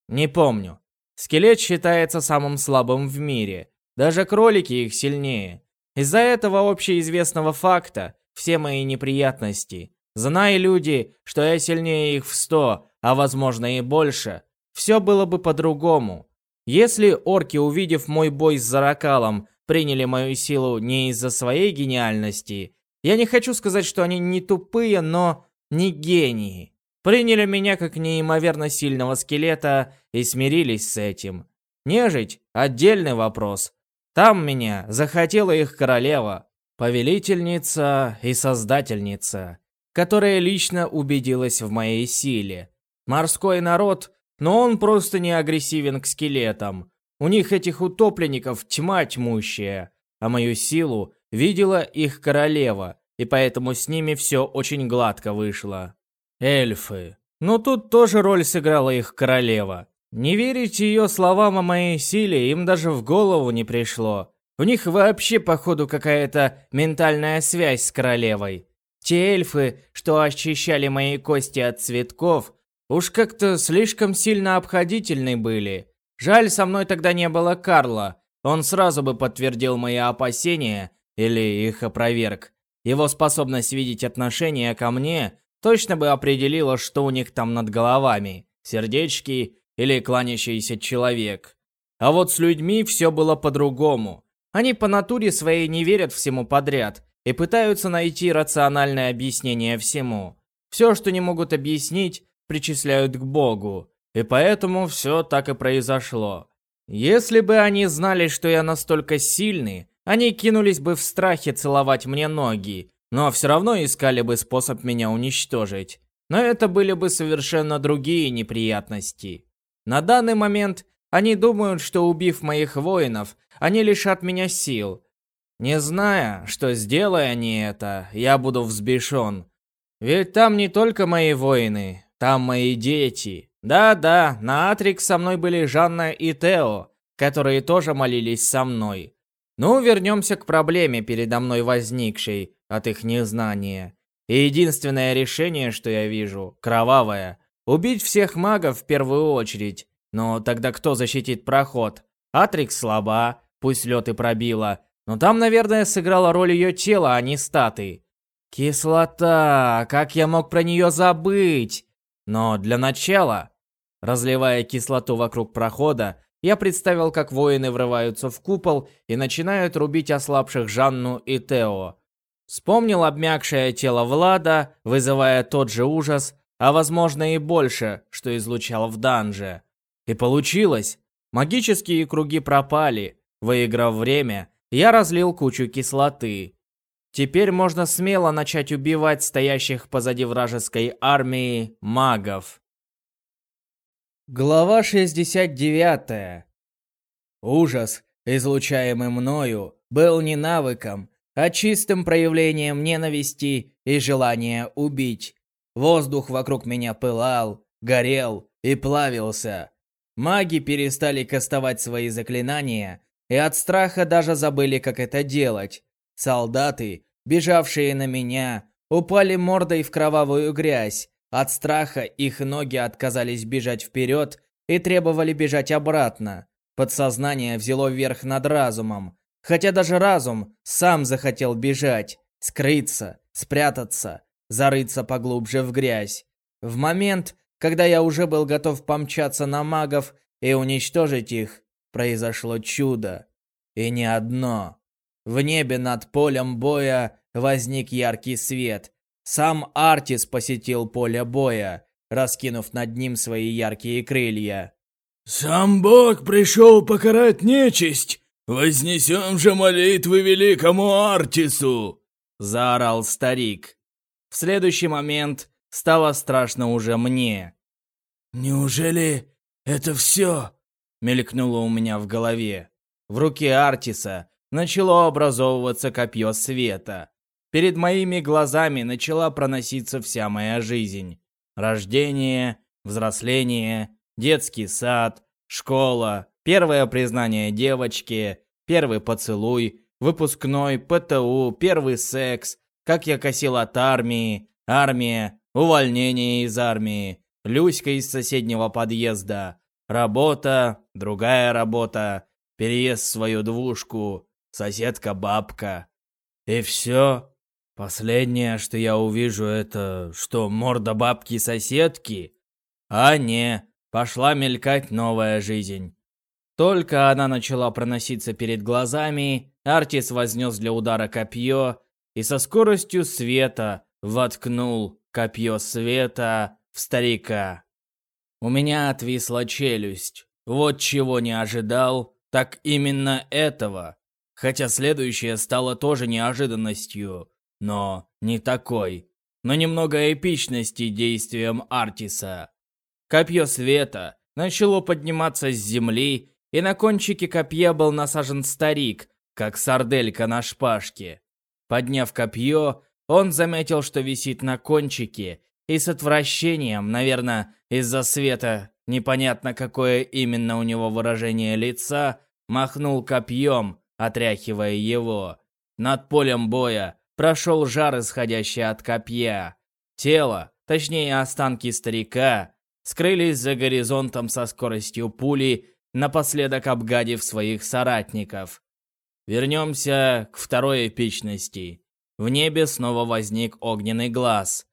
Не помню. Скелет считается самым слабым в мире. Даже кролики их сильнее. Из-за этого общеизвестного факта все мои неприятности. Зная люди, что я сильнее их в сто, а возможно и больше, все было бы по-другому. Если орки, увидев мой бой с Заракалом, приняли мою силу не из-за своей гениальности, я не хочу сказать, что они не тупые, но не гении. Приняли меня как неимоверно сильного скелета и смирились с этим. Нежить – отдельный вопрос. Там меня захотела их королева, повелительница и создательница, которая лично убедилась в моей силе. Морской народ, но он просто не агрессивен к скелетам. У них этих утопленников тьма тьмущая, а мою силу видела их королева, и поэтому с ними все очень гладко вышло. Эльфы. Но тут тоже роль сыграла их королева. Не верить ее словам о моей силе им даже в голову не пришло. У них вообще, походу, какая-то ментальная связь с королевой. Те эльфы, что очищали мои кости от цветков, уж как-то слишком сильно обходительны были. Жаль, со мной тогда не было Карла. Он сразу бы подтвердил мои опасения или их опроверг. Его способность видеть отношения ко мне точно бы определила, что у них там над головами. Сердечки или кланящийся человек. А вот с людьми все было по-другому. Они по натуре своей не верят всему подряд и пытаются найти рациональное объяснение всему. Все, что не могут объяснить, причисляют к Богу. И поэтому все так и произошло. Если бы они знали, что я настолько сильный, они кинулись бы в страхе целовать мне ноги, но все равно искали бы способ меня уничтожить. Но это были бы совершенно другие неприятности. На данный момент они думают, что убив моих воинов, они лишат меня сил. Не зная, что сделая они это, я буду взбешен. Ведь там не только мои воины, там мои дети. Да-да, на Атрикс со мной были Жанна и Тео, которые тоже молились со мной. Ну, вернемся к проблеме передо мной возникшей от их незнания. И единственное решение, что я вижу, кровавое. Убить всех магов в первую очередь. Но тогда кто защитит проход? Атрикс слаба, пусть лед и пробила. Но там, наверное, сыграла роль ее тела, а не статы. Кислота, как я мог про нее забыть? Но для начала, разливая кислоту вокруг прохода, я представил, как воины врываются в купол и начинают рубить ослабших Жанну и Тео. Вспомнил обмякшее тело Влада, вызывая тот же ужас, а возможно и больше, что излучал в данже. И получилось. Магические круги пропали. Выиграв время, я разлил кучу кислоты. Теперь можно смело начать убивать стоящих позади вражеской армии магов. Глава 69. Ужас, излучаемый мною, был не навыком, а чистым проявлением ненависти и желания убить. Воздух вокруг меня пылал, горел и плавился. Маги перестали кастовать свои заклинания и от страха даже забыли, как это делать. Солдаты, бежавшие на меня, упали мордой в кровавую грязь, от страха их ноги отказались бежать вперед и требовали бежать обратно. Подсознание взяло верх над разумом. Хотя даже разум сам захотел бежать, скрыться, спрятаться, зарыться поглубже в грязь. В момент, когда я уже был готов помчаться на магов и уничтожить их, произошло чудо. И не одно. В небе над полем боя возник яркий свет, сам Артис посетил поле боя, раскинув над ним свои яркие крылья. «Сам Бог пришел покарать нечисть! Вознесем же молитвы великому Артису!» Заорал старик. В следующий момент стало страшно уже мне. «Неужели это все?» Мелькнуло у меня в голове. В руке Артиса начало образовываться копье света. Перед моими глазами начала проноситься вся моя жизнь. Рождение, взросление, детский сад, школа, первое признание девочки, первый поцелуй, выпускной, ПТУ, первый секс, как я косил от армии, армия, увольнение из армии, Люська из соседнего подъезда, работа, другая работа, переезд в свою двушку, соседка-бабка. И все Последнее, что я увижу, это что, морда бабки-соседки? А не, пошла мелькать новая жизнь. Только она начала проноситься перед глазами, Артис вознес для удара копье и со скоростью света воткнул копье света в старика. У меня отвисла челюсть. Вот чего не ожидал, так именно этого. Хотя следующее стало тоже неожиданностью но не такой. Но немного эпичности действием Артиса. Копье света начало подниматься с земли, и на кончике копья был насажен старик, как сарделька на шпажке. Подняв копье, он заметил, что висит на кончике, и с отвращением, наверное, из-за света, непонятно какое именно у него выражение лица, махнул копьем, отряхивая его. Над полем боя прошел жар, исходящий от копья. Тело, точнее останки старика, скрылись за горизонтом со скоростью пули, напоследок обгадив своих соратников. Вернемся к второй эпичности. В небе снова возник огненный глаз.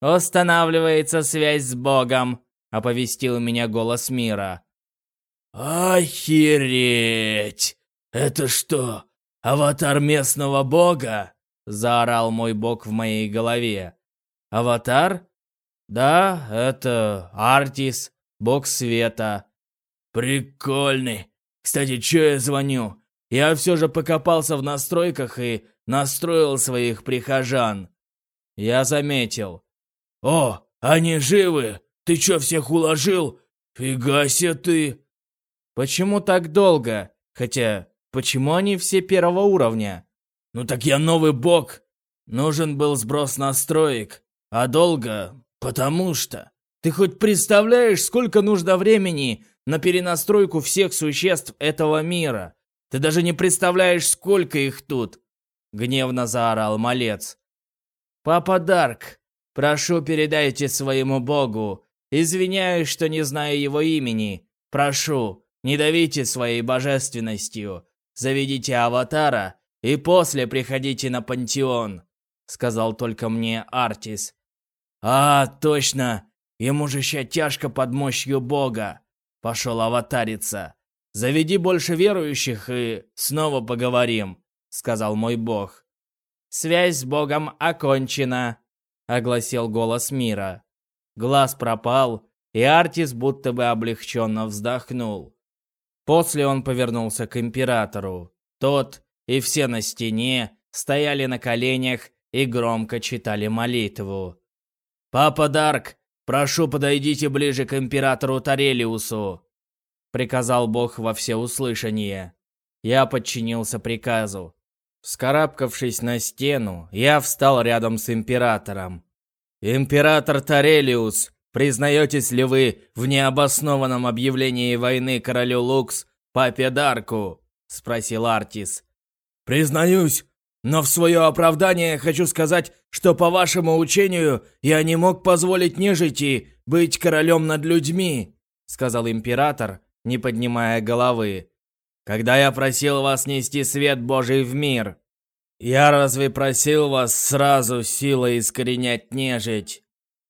«Устанавливается связь с Богом», — оповестил меня голос мира. «Охереть! Это что, аватар местного бога?» — заорал мой бог в моей голове. «Аватар? Да, это Артис, бог света». «Прикольный. Кстати, чё я звоню? Я все же покопался в настройках и настроил своих прихожан». «Я заметил». «О, они живы! Ты чё, всех уложил? Фига себе ты!» «Почему так долго? Хотя, почему они все первого уровня?» «Ну так я новый бог. Нужен был сброс настроек. А долго, потому что...» «Ты хоть представляешь, сколько нужно времени на перенастройку всех существ этого мира? Ты даже не представляешь, сколько их тут!» Гневно заорал малец. «Папа Дарк, прошу передайте своему богу. Извиняюсь, что не знаю его имени. Прошу, не давите своей божественностью. Заведите аватара и после приходите на пантеон», сказал только мне Артис. «А, точно! Ему же ща тяжко под мощью бога!» Пошел аватариться. «Заведи больше верующих и снова поговорим», — сказал мой бог. «Связь с богом окончена», — огласил голос мира. Глаз пропал, и Артис будто бы облегченно вздохнул. После он повернулся к императору. Тот и все на стене стояли на коленях и громко читали молитву. «Папа Дарк, прошу, подойдите ближе к императору Тарелиусу», приказал бог во всеуслышание. Я подчинился приказу. Вскарабкавшись на стену, я встал рядом с императором. «Император Тарелиус, признаетесь ли вы в необоснованном объявлении войны королю Лукс, папе Дарку?» — спросил Артис. «Признаюсь, но в свое оправдание хочу сказать, что по вашему учению я не мог позволить нежити быть королем над людьми», — сказал император, не поднимая головы. «Когда я просил вас нести свет Божий в мир, я разве просил вас сразу силой искоренять нежить?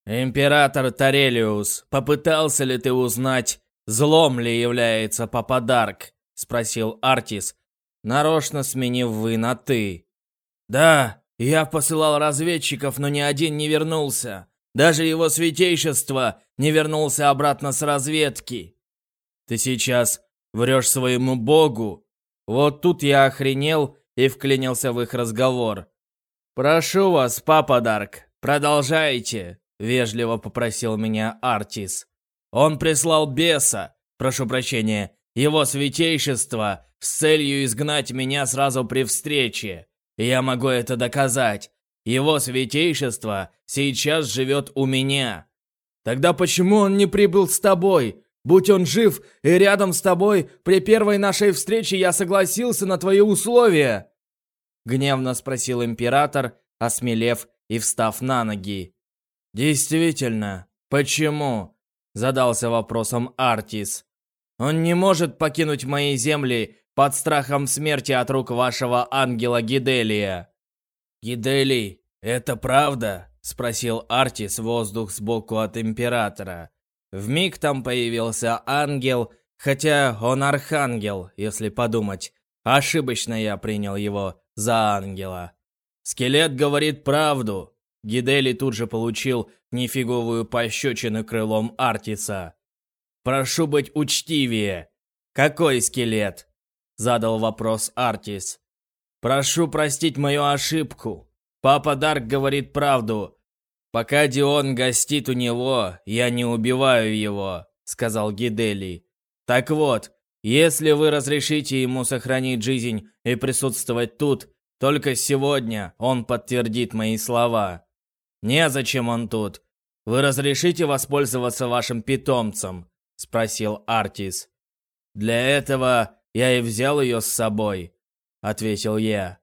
Император Тарелиус, попытался ли ты узнать, злом ли является Пападарк?» — спросил Артис, нарочно сменив «вы» на «ты». «Да, я посылал разведчиков, но ни один не вернулся. Даже его святейшество не вернулся обратно с разведки. Ты сейчас врешь своему богу?» Вот тут я охренел и вклинился в их разговор. «Прошу вас, папа Дарк, продолжайте», — вежливо попросил меня Артис. «Он прислал беса, прошу прощения, его святейшество, с целью изгнать меня сразу при встрече. Я могу это доказать. Его святейшество сейчас живет у меня. Тогда почему он не прибыл с тобой? Будь он жив и рядом с тобой, при первой нашей встрече я согласился на твои условия!» Гневно спросил император, осмелев и встав на ноги. «Действительно, почему?» Задался вопросом Артис. «Он не может покинуть мои земли под страхом смерти от рук вашего ангела Гиделия». «Гиделий, это правда?» — спросил Артис воздух сбоку от Императора. В миг там появился ангел, хотя он архангел, если подумать. Ошибочно я принял его за ангела. Скелет говорит правду. Гидели тут же получил нефиговую пощечину крылом Артиса. «Прошу быть учтивее. Какой скелет?» Задал вопрос Артис. «Прошу простить мою ошибку. Папа Дарк говорит правду. «Пока Дион гостит у него, я не убиваю его», — сказал Гидели. «Так вот, если вы разрешите ему сохранить жизнь и присутствовать тут, только сегодня он подтвердит мои слова. Незачем он тут. Вы разрешите воспользоваться вашим питомцем?» — спросил Артис. «Для этого я и взял ее с собой», — ответил я.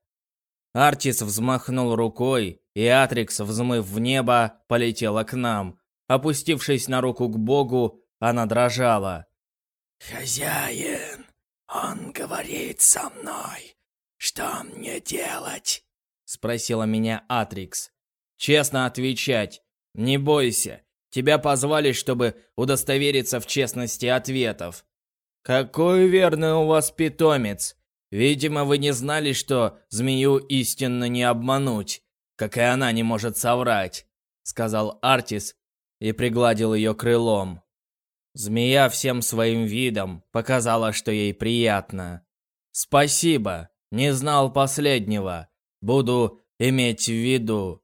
Артис взмахнул рукой, и Атрикс, взмыв в небо, полетела к нам. Опустившись на руку к богу, она дрожала. «Хозяин, он говорит со мной. Что мне делать?» Спросила меня Атрикс. «Честно отвечать. Не бойся. Тебя позвали, чтобы удостовериться в честности ответов. Какой верный у вас питомец. Видимо, вы не знали, что змею истинно не обмануть, как и она не может соврать», сказал Артис и пригладил ее крылом. Змея всем своим видом показала, что ей приятно. «Спасибо, не знал последнего. Буду иметь в виду».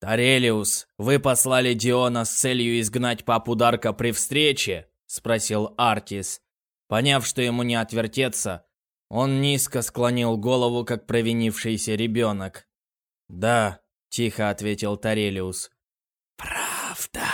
«Тарелиус, вы послали Диона с целью изгнать папу Дарка при встрече?» — спросил Артис. Поняв, что ему не отвертеться, он низко склонил голову, как провинившийся ребенок. «Да», — тихо ответил Тарелиус. «Правда».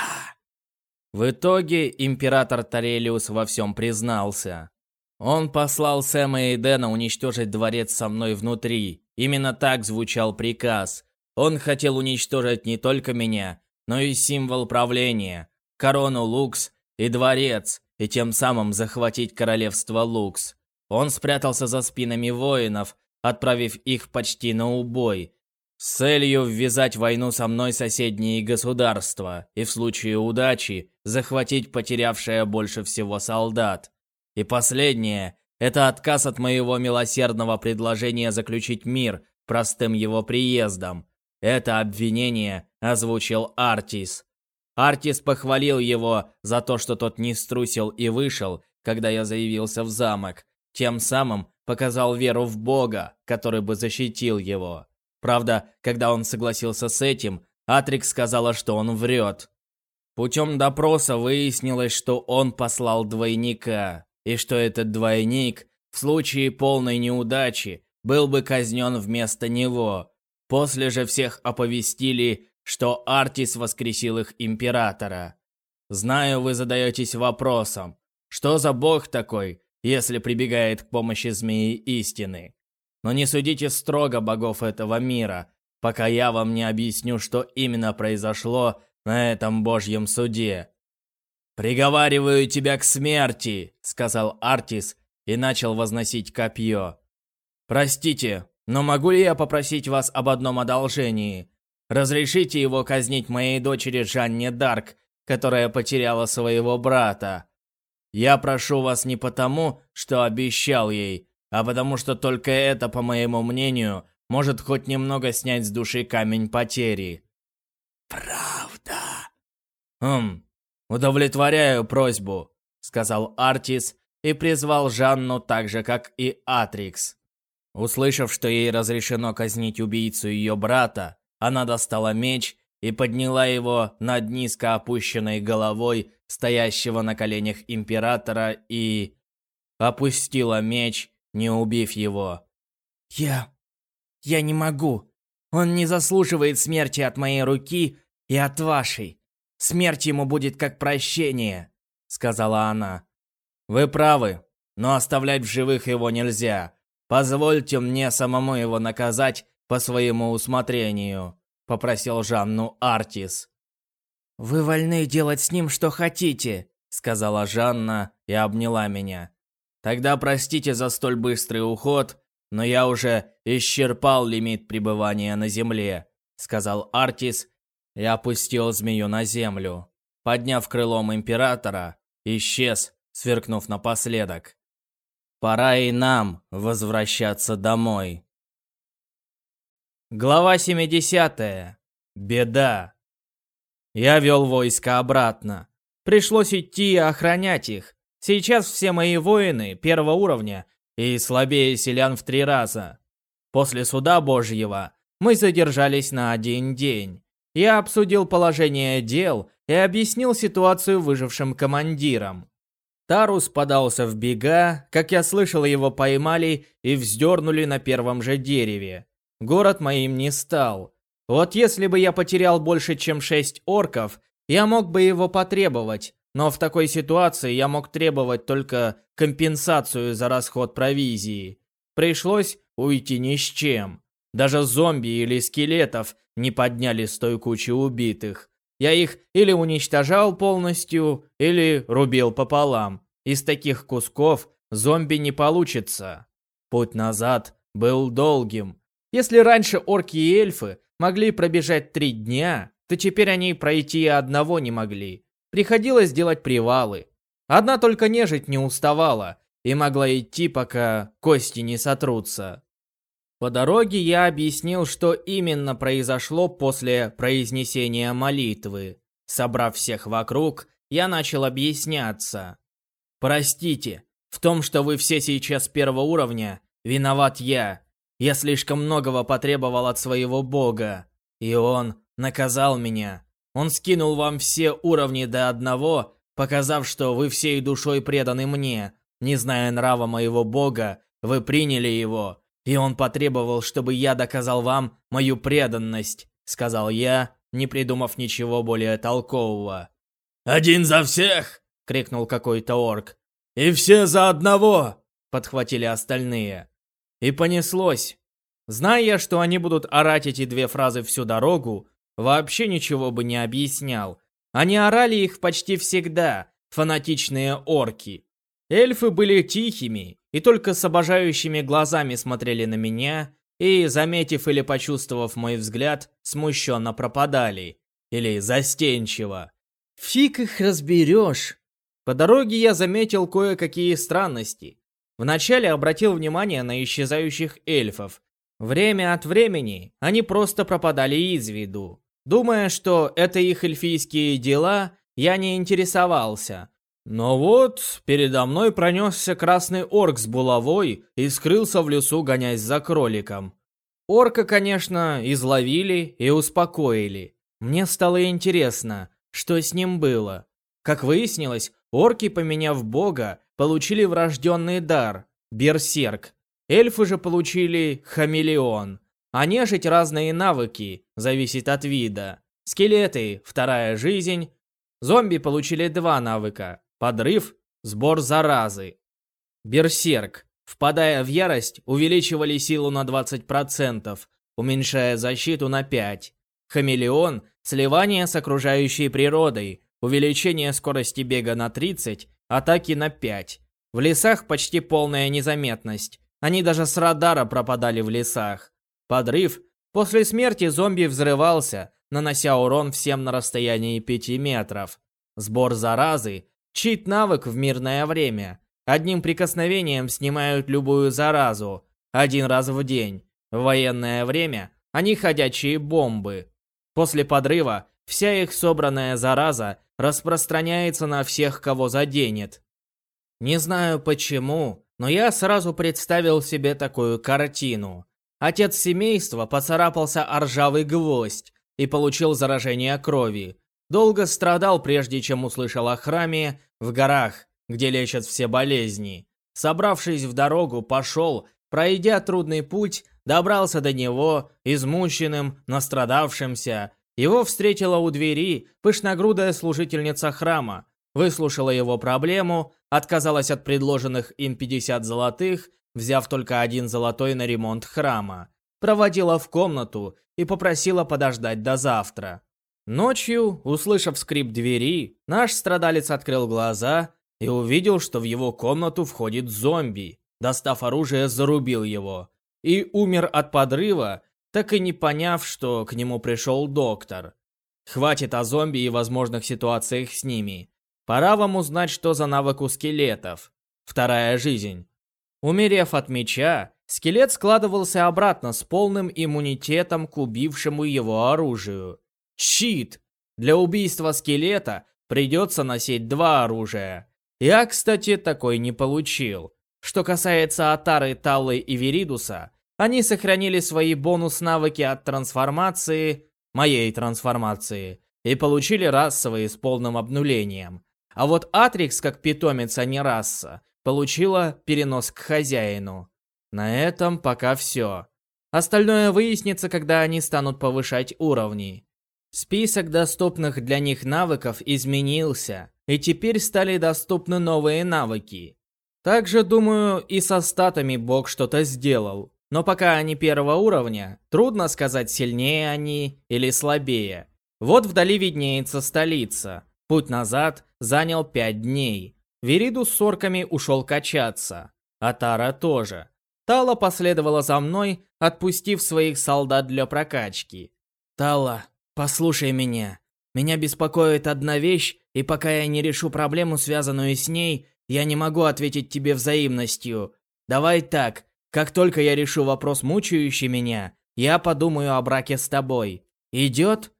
В итоге император Тарелиус во всем признался. Он послал Сэма и Дэна уничтожить дворец со мной внутри. Именно так звучал приказ. Он хотел уничтожить не только меня, но и символ правления, корону Лукс и дворец, и тем самым захватить королевство Лукс. Он спрятался за спинами воинов, отправив их почти на убой, с целью ввязать войну со мной соседние государства и в случае удачи захватить потерявшее больше всего солдат. И последнее – это отказ от моего милосердного предложения заключить мир простым его приездом. Это обвинение озвучил Артис. Артис похвалил его за то, что тот не струсил и вышел, когда я заявился в замок. Тем самым показал веру в Бога, который бы защитил его. Правда, когда он согласился с этим, Атрикс сказала, что он врет. Путем допроса выяснилось, что он послал двойника, и что этот двойник в случае полной неудачи был бы казнен вместо него. После же всех оповестили, что Артис воскресил их императора. Знаю, вы задаетесь вопросом, что за бог такой, если прибегает к помощи змеи истины? Но не судите строго богов этого мира, пока я вам не объясню, что именно произошло на этом божьем суде. «Приговариваю тебя к смерти», — сказал Артис и начал возносить копье. «Простите, но могу ли я попросить вас об одном одолжении? Разрешите его казнить моей дочери Жанне Дарк, которая потеряла своего брата. Я прошу вас не потому, что обещал ей, а потому что только это, по моему мнению, может хоть немного снять с души камень потери. Правда? Хм, удовлетворяю просьбу, сказал Артис и призвал Жанну так же, как и Атрикс. Услышав, что ей разрешено казнить убийцу ее брата, она достала меч и подняла его над низко опущенной головой стоящего на коленях императора и... опустила меч не убив его. «Я... я не могу. Он не заслуживает смерти от моей руки и от вашей. Смерть ему будет как прощение», — сказала она. «Вы правы, но оставлять в живых его нельзя. Позвольте мне самому его наказать по своему усмотрению», — попросил Жанну Артис. «Вы вольны делать с ним что хотите», — сказала Жанна и обняла меня. Тогда простите за столь быстрый уход, но я уже исчерпал лимит пребывания на земле», — сказал Артис и опустил змею на землю. Подняв крылом императора, исчез, сверкнув напоследок. «Пора и нам возвращаться домой». Глава 70. Беда. Я вел войско обратно. Пришлось идти и охранять их. Сейчас все мои воины первого уровня и слабее селян в три раза. После суда Божьего мы задержались на один день. Я обсудил положение дел и объяснил ситуацию выжившим командирам. Тарус подался в бега, как я слышал, его поймали и вздернули на первом же дереве. Город моим не стал. Вот если бы я потерял больше, чем шесть орков, я мог бы его потребовать, но в такой ситуации я мог требовать только компенсацию за расход провизии. Пришлось уйти ни с чем. Даже зомби или скелетов не подняли с той кучи убитых. Я их или уничтожал полностью, или рубил пополам. Из таких кусков зомби не получится. Путь назад был долгим. Если раньше орки и эльфы могли пробежать три дня, то теперь они пройти одного не могли. Приходилось делать привалы. Одна только нежить не уставала и могла идти, пока кости не сотрутся. По дороге я объяснил, что именно произошло после произнесения молитвы. Собрав всех вокруг, я начал объясняться. «Простите, в том, что вы все сейчас первого уровня, виноват я. Я слишком многого потребовал от своего бога, и он наказал меня. Он скинул вам все уровни до одного, показав, что вы всей душой преданы мне. Не зная нрава моего бога, вы приняли его, и он потребовал, чтобы я доказал вам мою преданность, сказал я, не придумав ничего более толкового. «Один за всех!» — крикнул какой-то орк. «И все за одного!» — подхватили остальные. И понеслось. Зная, что они будут орать эти две фразы всю дорогу, вообще ничего бы не объяснял. Они орали их почти всегда, фанатичные орки. Эльфы были тихими и только с обожающими глазами смотрели на меня и, заметив или почувствовав мой взгляд, смущенно пропадали. Или застенчиво. Фиг их разберешь. По дороге я заметил кое-какие странности. Вначале обратил внимание на исчезающих эльфов, Время от времени они просто пропадали из виду. Думая, что это их эльфийские дела, я не интересовался. Но вот передо мной пронесся красный орк с булавой и скрылся в лесу, гоняясь за кроликом. Орка, конечно, изловили и успокоили. Мне стало интересно, что с ним было. Как выяснилось, орки, поменяв бога, получили врожденный дар – берсерк. Эльфы же получили хамелеон, а нежить разные навыки, зависит от вида. Скелеты – вторая жизнь. Зомби получили два навыка – подрыв, сбор заразы. Берсерк. Впадая в ярость, увеличивали силу на 20%, уменьшая защиту на 5%. Хамелеон – сливание с окружающей природой, увеличение скорости бега на 30, атаки на 5. В лесах почти полная незаметность. Они даже с радара пропадали в лесах. Подрыв. После смерти зомби взрывался, нанося урон всем на расстоянии 5 метров. Сбор заразы. Чит-навык в мирное время. Одним прикосновением снимают любую заразу. Один раз в день. В военное время они ходячие бомбы. После подрыва вся их собранная зараза распространяется на всех, кого заденет. Не знаю почему, но я сразу представил себе такую картину. Отец семейства поцарапался о ржавый гвоздь и получил заражение крови. Долго страдал, прежде чем услышал о храме в горах, где лечат все болезни. Собравшись в дорогу, пошел, пройдя трудный путь, добрался до него, измученным, настрадавшимся. Его встретила у двери пышногрудая служительница храма, выслушала его проблему, отказалась от предложенных им 50 золотых, взяв только один золотой на ремонт храма, проводила в комнату и попросила подождать до завтра. Ночью, услышав скрип двери, наш страдалец открыл глаза и увидел, что в его комнату входит зомби. Достав оружие, зарубил его. И умер от подрыва, так и не поняв, что к нему пришел доктор. Хватит о зомби и возможных ситуациях с ними. Пора вам узнать, что за навык у скелетов. Вторая жизнь. Умерев от меча, скелет складывался обратно с полным иммунитетом к убившему его оружию. Щит. Для убийства скелета придется носить два оружия. Я, кстати, такой не получил. Что касается Атары, Таллы и Веридуса, они сохранили свои бонус-навыки от трансформации, моей трансформации, и получили расовые с полным обнулением. А вот Атрикс, как питомец, а не раса, получила перенос к хозяину. На этом пока все. Остальное выяснится, когда они станут повышать уровни. Список доступных для них навыков изменился, и теперь стали доступны новые навыки. Также, думаю, и со статами бог что-то сделал. Но пока они первого уровня, трудно сказать, сильнее они или слабее. Вот вдали виднеется столица. Путь назад занял пять дней. Вериду с сорками ушел качаться. А Тара тоже. Тала последовала за мной, отпустив своих солдат для прокачки. «Тала, послушай меня. Меня беспокоит одна вещь, и пока я не решу проблему, связанную с ней, я не могу ответить тебе взаимностью. Давай так, как только я решу вопрос, мучающий меня, я подумаю о браке с тобой. Идет?»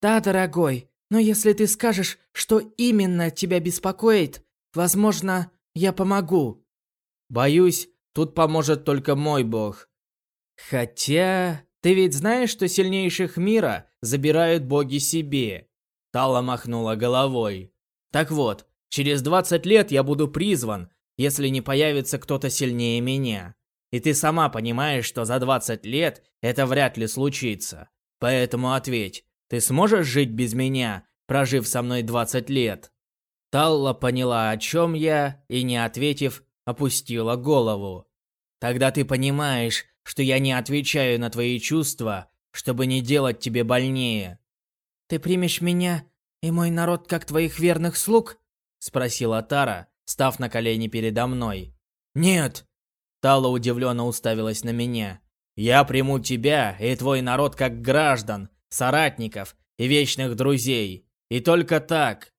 «Да, дорогой, но если ты скажешь, что именно тебя беспокоит, возможно, я помогу». «Боюсь, тут поможет только мой бог. Хотя, ты ведь знаешь, что сильнейших мира забирают боги себе?» Тала махнула головой. «Так вот, через 20 лет я буду призван, если не появится кто-то сильнее меня. И ты сама понимаешь, что за 20 лет это вряд ли случится. Поэтому ответь, ты сможешь жить без меня, прожив со мной 20 лет?» Талла поняла, о чем я, и, не ответив, опустила голову. «Тогда ты понимаешь, что я не отвечаю на твои чувства, чтобы не делать тебе больнее». «Ты примешь меня и мой народ как твоих верных слуг?» Спросила Тара, став на колени передо мной. «Нет!» Тала удивленно уставилась на меня. «Я приму тебя и твой народ как граждан, соратников и вечных друзей. И только так.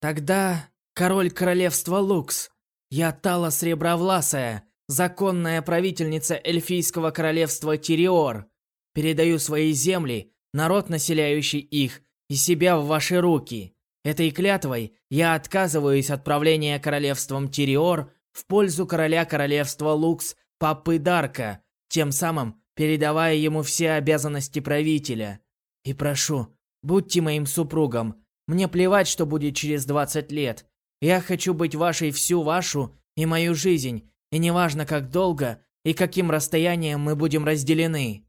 Тогда король королевства Лукс. Я Тала Сребровласая, законная правительница эльфийского королевства Тириор. Передаю свои земли, народ, населяющий их, и себя в ваши руки. Этой клятвой я отказываюсь от правления королевством Тириор в пользу короля королевства Лукс Папы Дарка, тем самым передавая ему все обязанности правителя. И прошу, будьте моим супругом. Мне плевать, что будет через 20 лет. Я хочу быть вашей всю вашу и мою жизнь, и неважно, как долго и каким расстоянием мы будем разделены.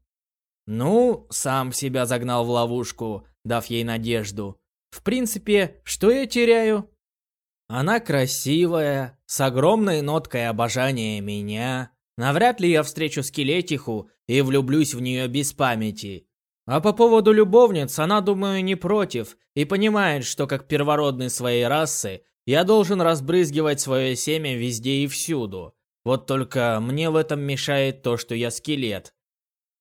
Ну, сам себя загнал в ловушку, дав ей надежду. В принципе, что я теряю? Она красивая, с огромной ноткой обожания меня. Навряд ли я встречу скелетиху и влюблюсь в нее без памяти. А по поводу любовниц, она, думаю, не против и понимает, что как первородный своей расы я должен разбрызгивать свое семя везде и всюду. Вот только мне в этом мешает то, что я скелет.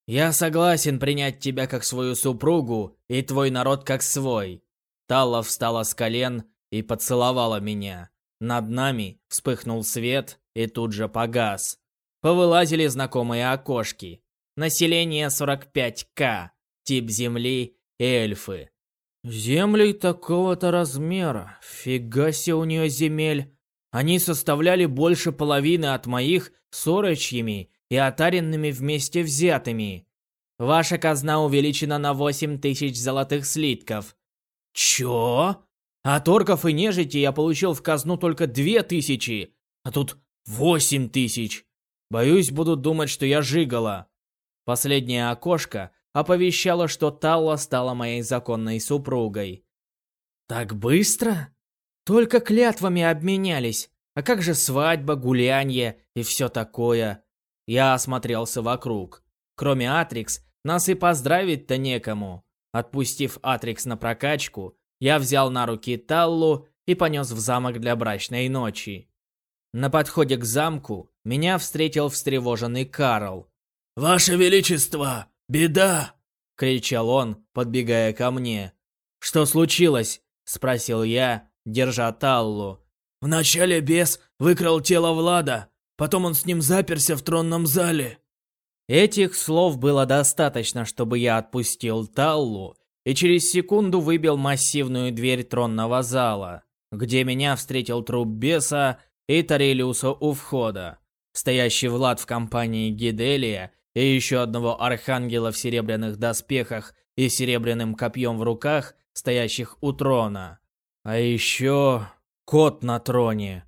Я согласен принять тебя как свою супругу и твой народ как свой. Талла встала с колен и поцеловала меня. Над нами вспыхнул свет и тут же погас. Повылазили знакомые окошки. Население 45к. Тип земли – эльфы. Земли такого-то размера. Фига себе у нее земель. Они составляли больше половины от моих сорочьими и отаренными вместе взятыми. Ваша казна увеличена на 8 тысяч золотых слитков. Чё? От орков и нежити я получил в казну только 2 тысячи, а тут 8 тысяч. Боюсь, будут думать, что я жигала. Последнее окошко оповещала, что Талла стала моей законной супругой. Так быстро? Только клятвами обменялись. А как же свадьба, гулянье и все такое? Я осмотрелся вокруг. Кроме Атрикс, нас и поздравить-то некому. Отпустив Атрикс на прокачку, я взял на руки Таллу и понес в замок для брачной ночи. На подходе к замку меня встретил встревоженный Карл. «Ваше Величество, «Беда!» — кричал он, подбегая ко мне. «Что случилось?» — спросил я, держа Таллу. «Вначале бес выкрал тело Влада, потом он с ним заперся в тронном зале». Этих слов было достаточно, чтобы я отпустил Таллу и через секунду выбил массивную дверь тронного зала, где меня встретил труп беса и Тарелиуса у входа. Стоящий Влад в компании Гиделия и еще одного архангела в серебряных доспехах и серебряным копьем в руках, стоящих у трона. А еще кот на троне.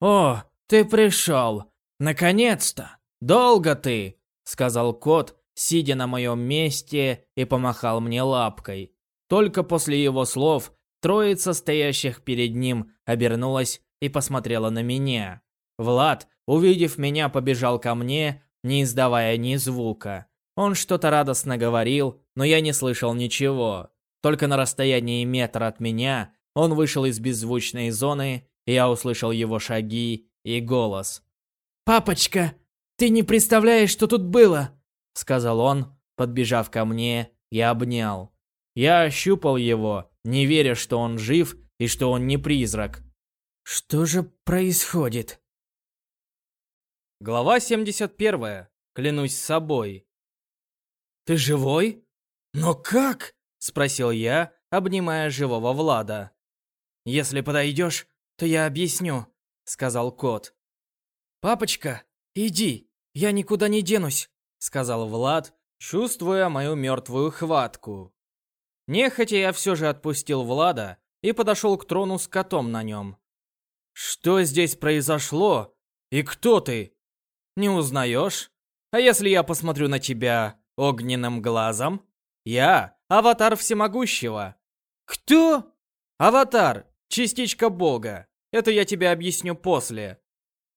«О, ты пришел! Наконец-то! Долго ты!» Сказал кот, сидя на моем месте и помахал мне лапкой. Только после его слов троица стоящих перед ним обернулась и посмотрела на меня. Влад, увидев меня, побежал ко мне, не издавая ни звука. Он что-то радостно говорил, но я не слышал ничего. Только на расстоянии метра от меня он вышел из беззвучной зоны, и я услышал его шаги и голос. «Папочка, ты не представляешь, что тут было!» Сказал он, подбежав ко мне, и обнял. Я ощупал его, не веря, что он жив и что он не призрак. «Что же происходит?» Глава 71. Клянусь собой. «Ты живой? Но как?» — спросил я, обнимая живого Влада. «Если подойдешь, то я объясню», — сказал кот. «Папочка, иди, я никуда не денусь», — сказал Влад, чувствуя мою мертвую хватку. Нехотя я все же отпустил Влада и подошел к трону с котом на нем. «Что здесь произошло? И кто ты? Не узнаешь? А если я посмотрю на тебя огненным глазом? Я — аватар всемогущего». «Кто?» «Аватар, частичка бога. Это я тебе объясню после».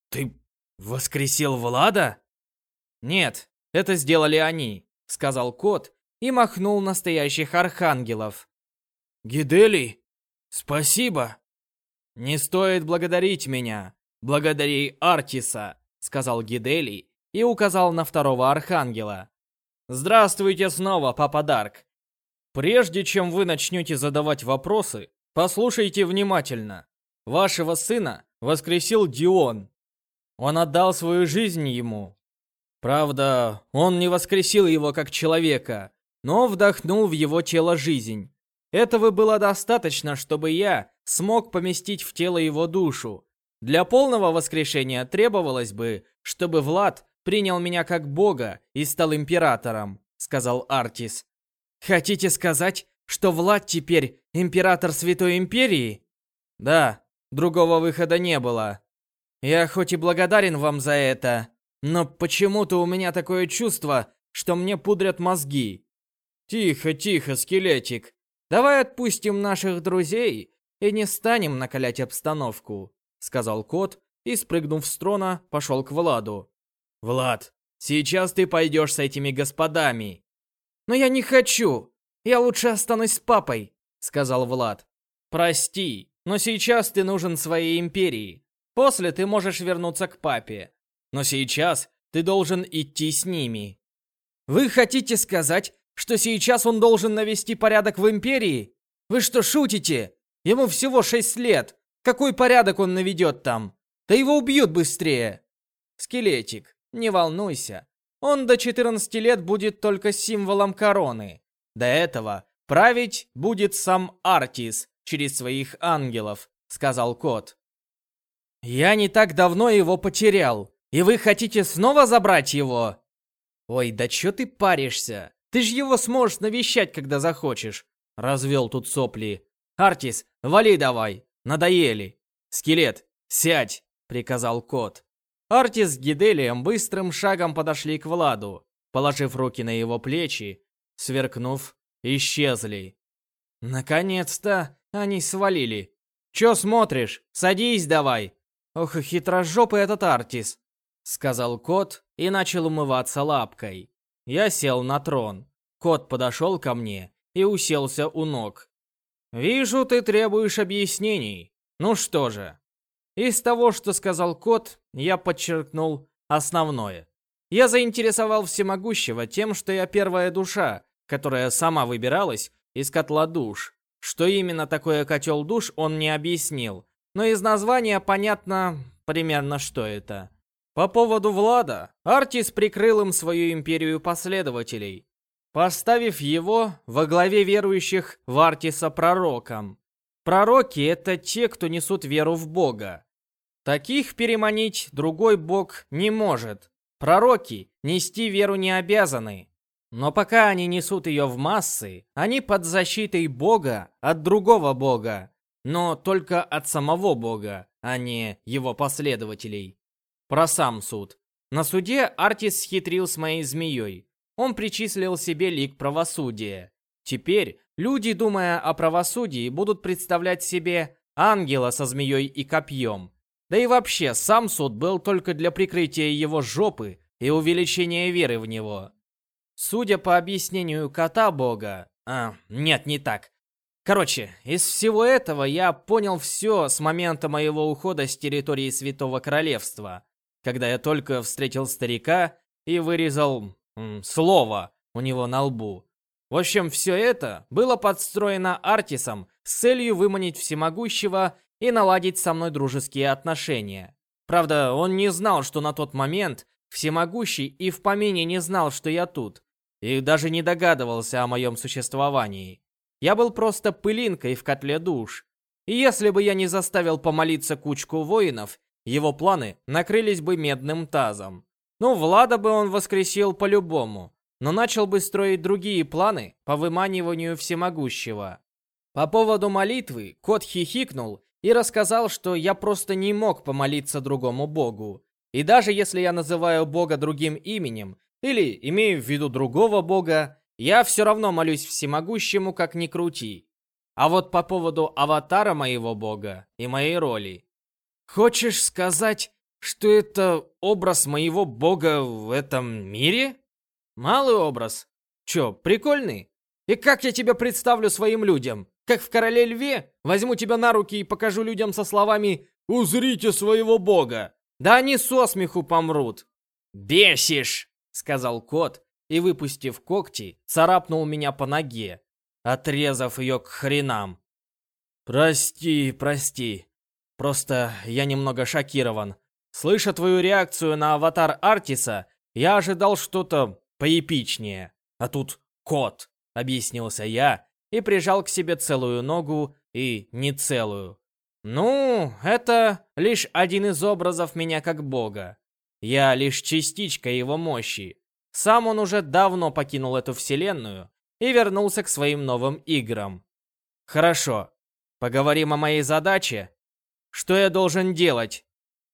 «Ты воскресил Влада?» «Нет, это сделали они», — сказал кот и махнул настоящих архангелов. «Гиделий, спасибо!» «Не стоит благодарить меня. Благодари Артиса», — сказал Гиделий и указал на второго архангела. «Здравствуйте снова, Папа Дарк. Прежде чем вы начнете задавать вопросы, послушайте внимательно. Вашего сына воскресил Дион. Он отдал свою жизнь ему. Правда, он не воскресил его как человека, но вдохнул в его тело жизнь. Этого было достаточно, чтобы я смог поместить в тело его душу. Для полного воскрешения требовалось бы, чтобы Влад принял меня как бога и стал императором, сказал Артис. Хотите сказать, что Влад теперь император Святой Империи? Да, другого выхода не было. Я хоть и благодарен вам за это, но почему-то у меня такое чувство, что мне пудрят мозги. «Тихо, тихо, скелетик. Давай отпустим наших друзей и не станем накалять обстановку», — сказал кот и, спрыгнув с трона, пошел к Владу. «Влад, сейчас ты пойдешь с этими господами». «Но я не хочу. Я лучше останусь с папой», — сказал Влад. «Прости, но сейчас ты нужен своей империи. После ты можешь вернуться к папе. Но сейчас ты должен идти с ними». «Вы хотите сказать, что сейчас он должен навести порядок в Империи? Вы что, шутите? Ему всего шесть лет. Какой порядок он наведет там? Да его убьют быстрее. Скелетик, не волнуйся. Он до 14 лет будет только символом короны. До этого править будет сам Артис через своих ангелов, сказал кот. Я не так давно его потерял, и вы хотите снова забрать его? Ой, да чё ты паришься? Ты ж его сможешь навещать, когда захочешь. Развел тут сопли. Артис, вали давай. Надоели. Скелет, сядь, приказал кот. Артис с Гиделием быстрым шагом подошли к Владу. Положив руки на его плечи, сверкнув, исчезли. Наконец-то они свалили. Чё смотришь? Садись давай. Ох, хитрожопый этот Артис, сказал кот и начал умываться лапкой. Я сел на трон. Кот подошел ко мне и уселся у ног. «Вижу, ты требуешь объяснений. Ну что же?» Из того, что сказал кот, я подчеркнул основное. Я заинтересовал всемогущего тем, что я первая душа, которая сама выбиралась из котла душ. Что именно такое котел душ, он не объяснил. Но из названия понятно примерно, что это. По поводу Влада, Артис прикрыл им свою империю последователей, поставив его во главе верующих в Артиса пророком. Пророки — это те, кто несут веру в Бога. Таких переманить другой Бог не может. Пророки нести веру не обязаны. Но пока они несут ее в массы, они под защитой Бога от другого Бога, но только от самого Бога, а не его последователей. Про сам суд. На суде Артис схитрил с моей змеей. Он причислил себе лик правосудия. Теперь люди, думая о правосудии, будут представлять себе ангела со змеей и копьем. Да и вообще, сам суд был только для прикрытия его жопы и увеличение веры в него. Судя по объяснению кота бога... А, нет, не так. Короче, из всего этого я понял все с момента моего ухода с территории Святого Королевства, когда я только встретил старика и вырезал слово у него на лбу. В общем, все это было подстроено Артисом с целью выманить всемогущего и наладить со мной дружеские отношения. Правда, он не знал, что на тот момент всемогущий и в помине не знал, что я тут, и даже не догадывался о моем существовании. Я был просто пылинкой в котле душ. И если бы я не заставил помолиться кучку воинов, его планы накрылись бы медным тазом. Ну, Влада бы он воскресил по-любому, но начал бы строить другие планы по выманиванию всемогущего. По поводу молитвы кот хихикнул и рассказал, что я просто не мог помолиться другому богу. И даже если я называю бога другим именем или имею в виду другого бога, я все равно молюсь всемогущему, как ни крути. А вот по поводу аватара моего бога и моей роли. Хочешь сказать, что это образ моего бога в этом мире? Малый образ. Чё, прикольный? И как я тебя представлю своим людям? Как в Короле Льве? Возьму тебя на руки и покажу людям со словами «Узрите своего бога!» Да они со смеху помрут. «Бесишь!» — сказал кот, и, выпустив когти, царапнул меня по ноге, отрезав ее к хренам. «Прости, прости. Просто я немного шокирован. Слыша твою реакцию на аватар Артиса, я ожидал что-то поэпичнее. А тут кот», — объяснился я и прижал к себе целую ногу и не целую. «Ну, это лишь один из образов меня как бога. Я лишь частичка его мощи. Сам он уже давно покинул эту вселенную и вернулся к своим новым играм. Хорошо, поговорим о моей задаче. Что я должен делать?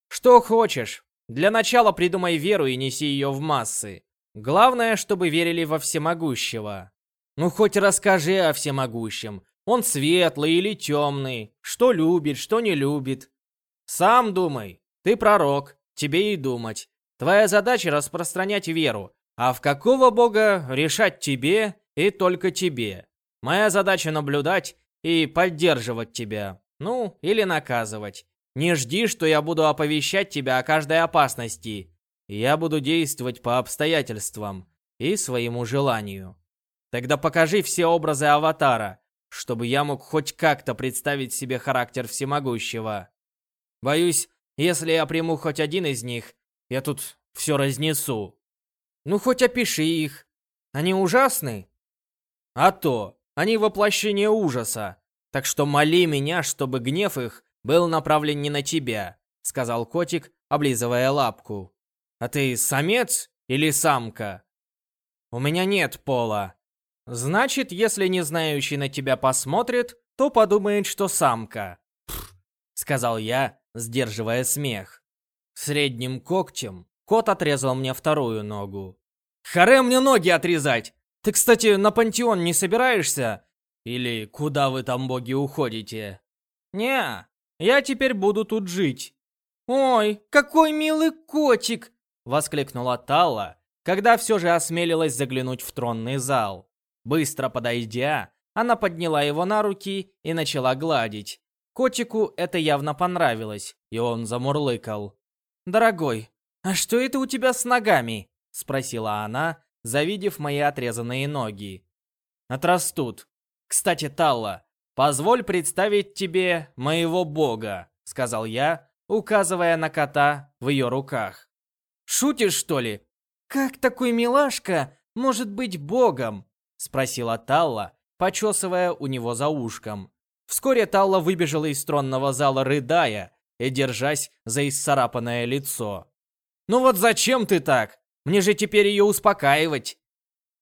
Что хочешь. Для начала придумай веру и неси ее в массы. Главное, чтобы верили во всемогущего. Ну хоть расскажи о всемогущем. Он светлый или темный, что любит, что не любит. Сам думай, ты пророк, тебе и думать. Твоя задача распространять веру, а в какого бога решать тебе и только тебе. Моя задача наблюдать и поддерживать тебя. Ну, или наказывать. Не жди, что я буду оповещать тебя о каждой опасности. Я буду действовать по обстоятельствам и своему желанию. Тогда покажи все образы аватара, чтобы я мог хоть как-то представить себе характер всемогущего. Боюсь, если я приму хоть один из них, я тут все разнесу. Ну, хоть опиши их. Они ужасны? А то, они воплощение ужаса. Так что моли меня, чтобы гнев их был направлен не на тебя, сказал котик, облизывая лапку. А ты самец или самка? У меня нет пола. Значит, если не знающий на тебя посмотрит, то подумает, что самка. Сказал я, сдерживая смех. Средним когтем кот отрезал мне вторую ногу. Харе мне ноги отрезать! Ты, кстати, на пантеон не собираешься? Или куда вы там, боги, уходите? Не, я теперь буду тут жить. Ой, какой милый котик! Воскликнула Талла, когда все же осмелилась заглянуть в тронный зал. Быстро подойдя, она подняла его на руки и начала гладить. Котику это явно понравилось, и он замурлыкал. «Дорогой, а что это у тебя с ногами?» — спросила она, завидев мои отрезанные ноги. «Отрастут. Кстати, Талла, позволь представить тебе моего бога», — сказал я, указывая на кота в ее руках. «Шутишь, что ли? Как такой милашка может быть богом?» — спросила Талла, почесывая у него за ушком. Вскоре Талла выбежала из тронного зала, рыдая и держась за исцарапанное лицо. «Ну вот зачем ты так? Мне же теперь ее успокаивать!»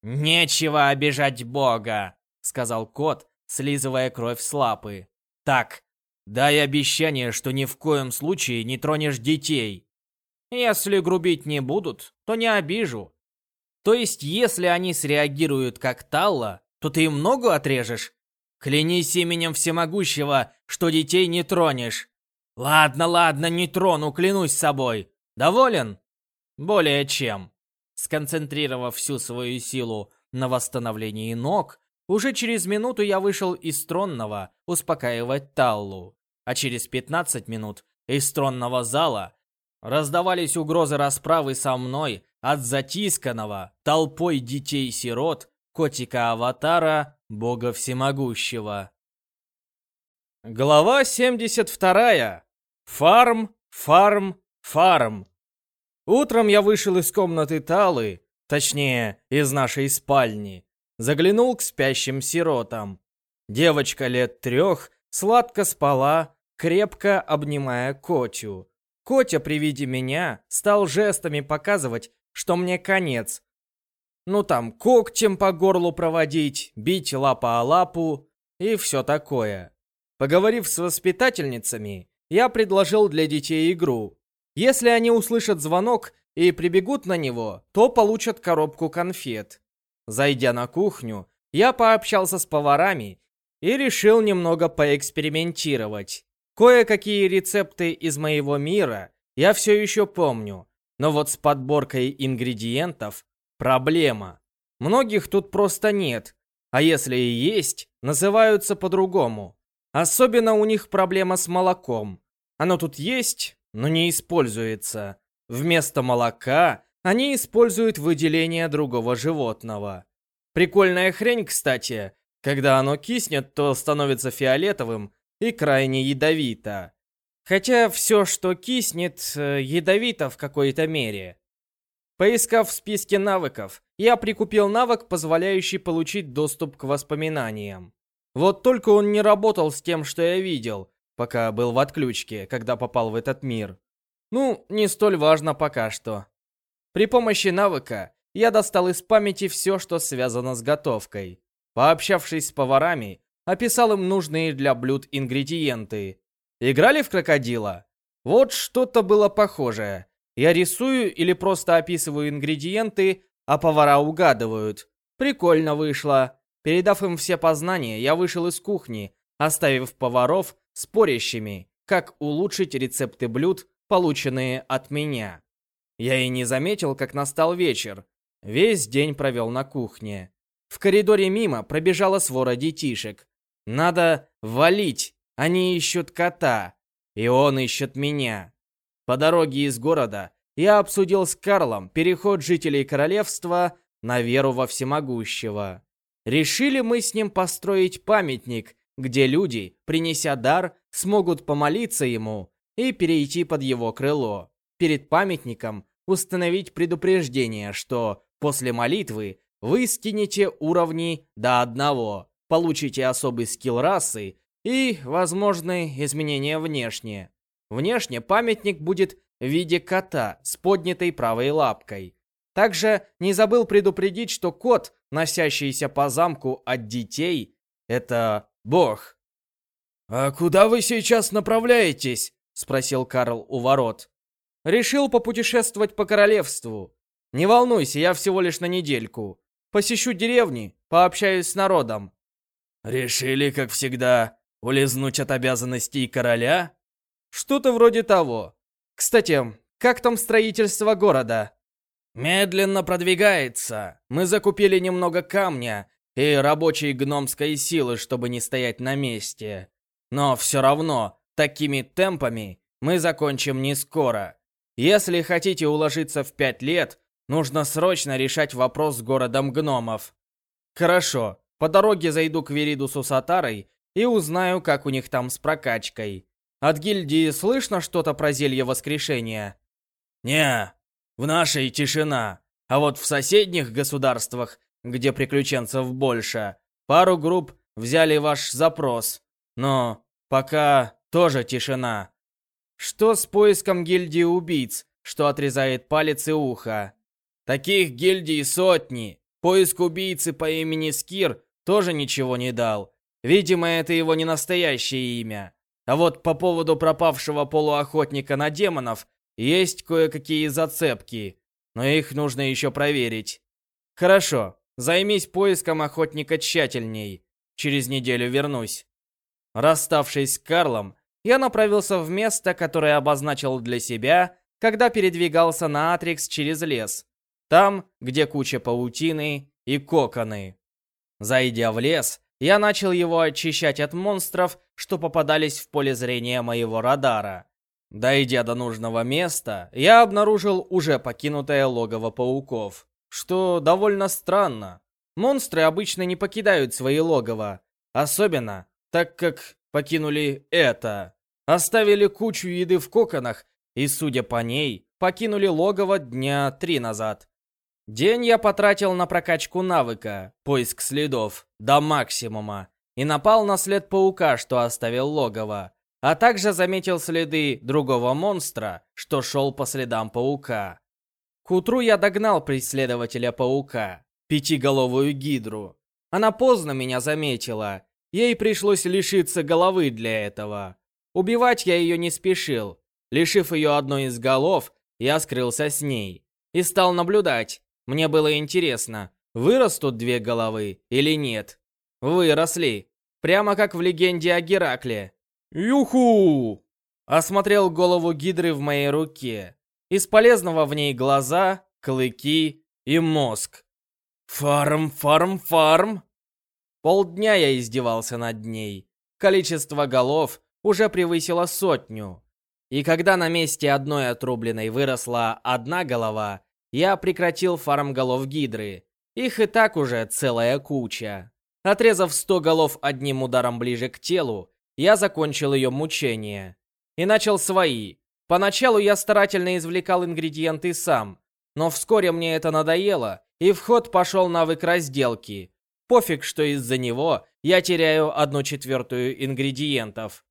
«Нечего обижать Бога!» — сказал кот, слизывая кровь с лапы. «Так, дай обещание, что ни в коем случае не тронешь детей. Если грубить не будут, то не обижу. То есть, если они среагируют как Талла, то ты им ногу отрежешь? Клянись именем всемогущего, что детей не тронешь. Ладно, ладно, не трону, клянусь собой. Доволен? Более чем. сконцентрировав всю свою силу на восстановлении ног, уже через минуту я вышел из тронного успокаивать Таллу, а через 15 минут из тронного зала раздавались угрозы расправы со мной от затисканного толпой детей-сирот котика-аватара Бога Всемогущего. Глава 72. Фарм, фарм, фарм. Утром я вышел из комнаты Талы, точнее, из нашей спальни, заглянул к спящим сиротам. Девочка лет трех сладко спала, крепко обнимая Котю. Котя при виде меня стал жестами показывать, что мне конец. Ну там, когтем по горлу проводить, бить лапа о лапу и все такое. Поговорив с воспитательницами, я предложил для детей игру. Если они услышат звонок и прибегут на него, то получат коробку конфет. Зайдя на кухню, я пообщался с поварами и решил немного поэкспериментировать. Кое-какие рецепты из моего мира я все еще помню, но вот с подборкой ингредиентов проблема. Многих тут просто нет, а если и есть, называются по-другому. Особенно у них проблема с молоком. Оно тут есть, но не используется. Вместо молока они используют выделение другого животного. Прикольная хрень, кстати. Когда оно киснет, то становится фиолетовым и крайне ядовито. Хотя все, что киснет, э, ядовито в какой-то мере. Поискав в списке навыков, я прикупил навык, позволяющий получить доступ к воспоминаниям. Вот только он не работал с тем, что я видел, пока был в отключке, когда попал в этот мир. Ну, не столь важно пока что. При помощи навыка я достал из памяти все, что связано с готовкой. Пообщавшись с поварами, описал им нужные для блюд ингредиенты. Играли в крокодила? Вот что-то было похожее. Я рисую или просто описываю ингредиенты, а повара угадывают. Прикольно вышло. Передав им все познания, я вышел из кухни, оставив поваров спорящими, как улучшить рецепты блюд, полученные от меня. Я и не заметил, как настал вечер. Весь день провел на кухне. В коридоре мимо пробежала свора детишек. Надо валить, они ищут кота, и он ищет меня. По дороге из города я обсудил с Карлом переход жителей королевства на веру во всемогущего. Решили мы с ним построить памятник, где люди, принеся дар, смогут помолиться ему и перейти под его крыло перед памятником установить предупреждение, что после молитвы вы скинете уровни до одного, получите особый скилл расы и возможные изменения внешне. Внешне памятник будет в виде кота с поднятой правой лапкой. Также не забыл предупредить, что кот, носящийся по замку от детей, это бог. «А куда вы сейчас направляетесь?» — спросил Карл у ворот. Решил попутешествовать по королевству. Не волнуйся, я всего лишь на недельку. Посещу деревни, пообщаюсь с народом. Решили, как всегда, улизнуть от обязанностей короля? Что-то вроде того. Кстати, как там строительство города? Медленно продвигается. Мы закупили немного камня и рабочей гномской силы, чтобы не стоять на месте. Но все равно, такими темпами мы закончим не скоро. Если хотите уложиться в пять лет, нужно срочно решать вопрос с городом гномов. Хорошо, по дороге зайду к Веридусу с Атарой и узнаю, как у них там с прокачкой. От гильдии слышно что-то про зелье воскрешения? Не, в нашей тишина. А вот в соседних государствах, где приключенцев больше, пару групп взяли ваш запрос. Но пока тоже тишина. Что с поиском гильдии убийц, что отрезает палец и ухо? Таких гильдий сотни. Поиск убийцы по имени Скир тоже ничего не дал. Видимо, это его не настоящее имя. А вот по поводу пропавшего полуохотника на демонов есть кое-какие зацепки, но их нужно еще проверить. Хорошо, займись поиском охотника тщательней. Через неделю вернусь. Расставшись с Карлом, я направился в место, которое обозначил для себя, когда передвигался на Атрикс через лес. Там, где куча паутины и коконы. Зайдя в лес, я начал его очищать от монстров, что попадались в поле зрения моего радара. Дойдя до нужного места, я обнаружил уже покинутое логово пауков, что довольно странно. Монстры обычно не покидают свои логово, особенно так как покинули это. Оставили кучу еды в коконах и, судя по ней, покинули логово дня три назад. День я потратил на прокачку навыка, поиск следов, до максимума, и напал на след паука, что оставил логово, а также заметил следы другого монстра, что шел по следам паука. К утру я догнал преследователя паука, пятиголовую гидру. Она поздно меня заметила, ей пришлось лишиться головы для этого. Убивать я ее не спешил. Лишив ее одной из голов, я скрылся с ней и стал наблюдать, мне было интересно, вырастут две головы или нет. Выросли. Прямо как в легенде о Геракле. Юху! Осмотрел голову гидры в моей руке. Из полезного в ней глаза, клыки и мозг. Фарм, фарм, фарм. Полдня я издевался над ней. Количество голов уже превысило сотню. И когда на месте одной отрубленной выросла одна голова, я прекратил фарм голов гидры. Их и так уже целая куча. Отрезав 100 голов одним ударом ближе к телу, я закончил ее мучение. И начал свои. Поначалу я старательно извлекал ингредиенты сам, но вскоре мне это надоело, и в ход пошел навык разделки. Пофиг, что из-за него я теряю одну четвертую ингредиентов.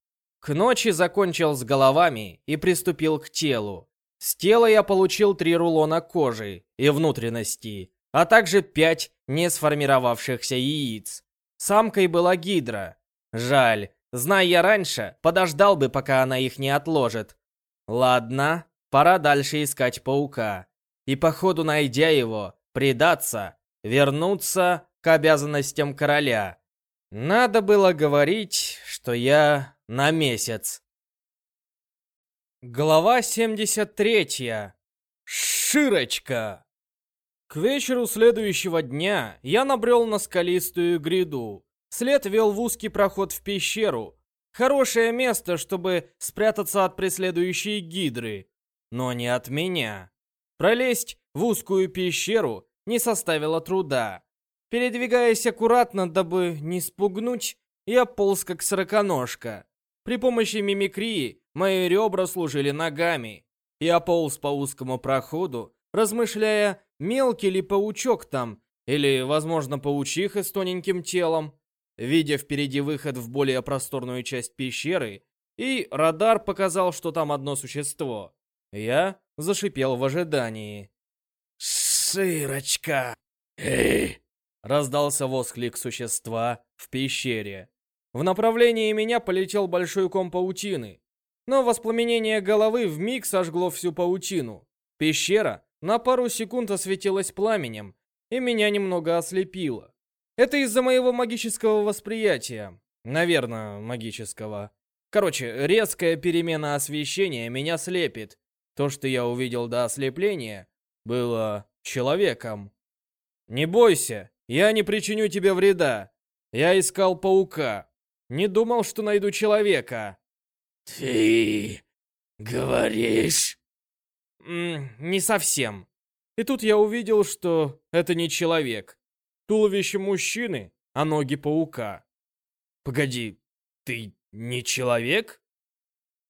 К ночи закончил с головами и приступил к телу. С тела я получил три рулона кожи и внутренности, а также пять не сформировавшихся яиц. Самкой была гидра. Жаль, зная я раньше, подождал бы, пока она их не отложит. Ладно, пора дальше искать паука. И походу найдя его, предаться, вернуться к обязанностям короля. Надо было говорить, что я на месяц. Глава 73. Широчка. К вечеру следующего дня я набрел на скалистую гряду. След вел в узкий проход в пещеру. Хорошее место, чтобы спрятаться от преследующей гидры. Но не от меня. Пролезть в узкую пещеру не составило труда. Передвигаясь аккуратно, дабы не спугнуть, я полз как сороконожка. При помощи мимикрии мои ребра служили ногами. Я полз по узкому проходу, размышляя, мелкий ли паучок там, или, возможно, паучиха с тоненьким телом. Видя впереди выход в более просторную часть пещеры, и радар показал, что там одно существо. Я зашипел в ожидании. «Сырочка! Эй!» Раздался восклик существа в пещере. В направлении меня полетел большой ком паутины. Но воспламенение головы вмиг сожгло всю паутину. Пещера на пару секунд осветилась пламенем, и меня немного ослепило. Это из-за моего магического восприятия. Наверное, магического. Короче, резкая перемена освещения меня слепит. То, что я увидел до ослепления, было человеком. Не бойся, я не причиню тебе вреда. Я искал паука. Не думал, что найду человека. Ты говоришь? Не совсем. И тут я увидел, что это не человек. Туловище мужчины, а ноги паука. Погоди, ты не человек?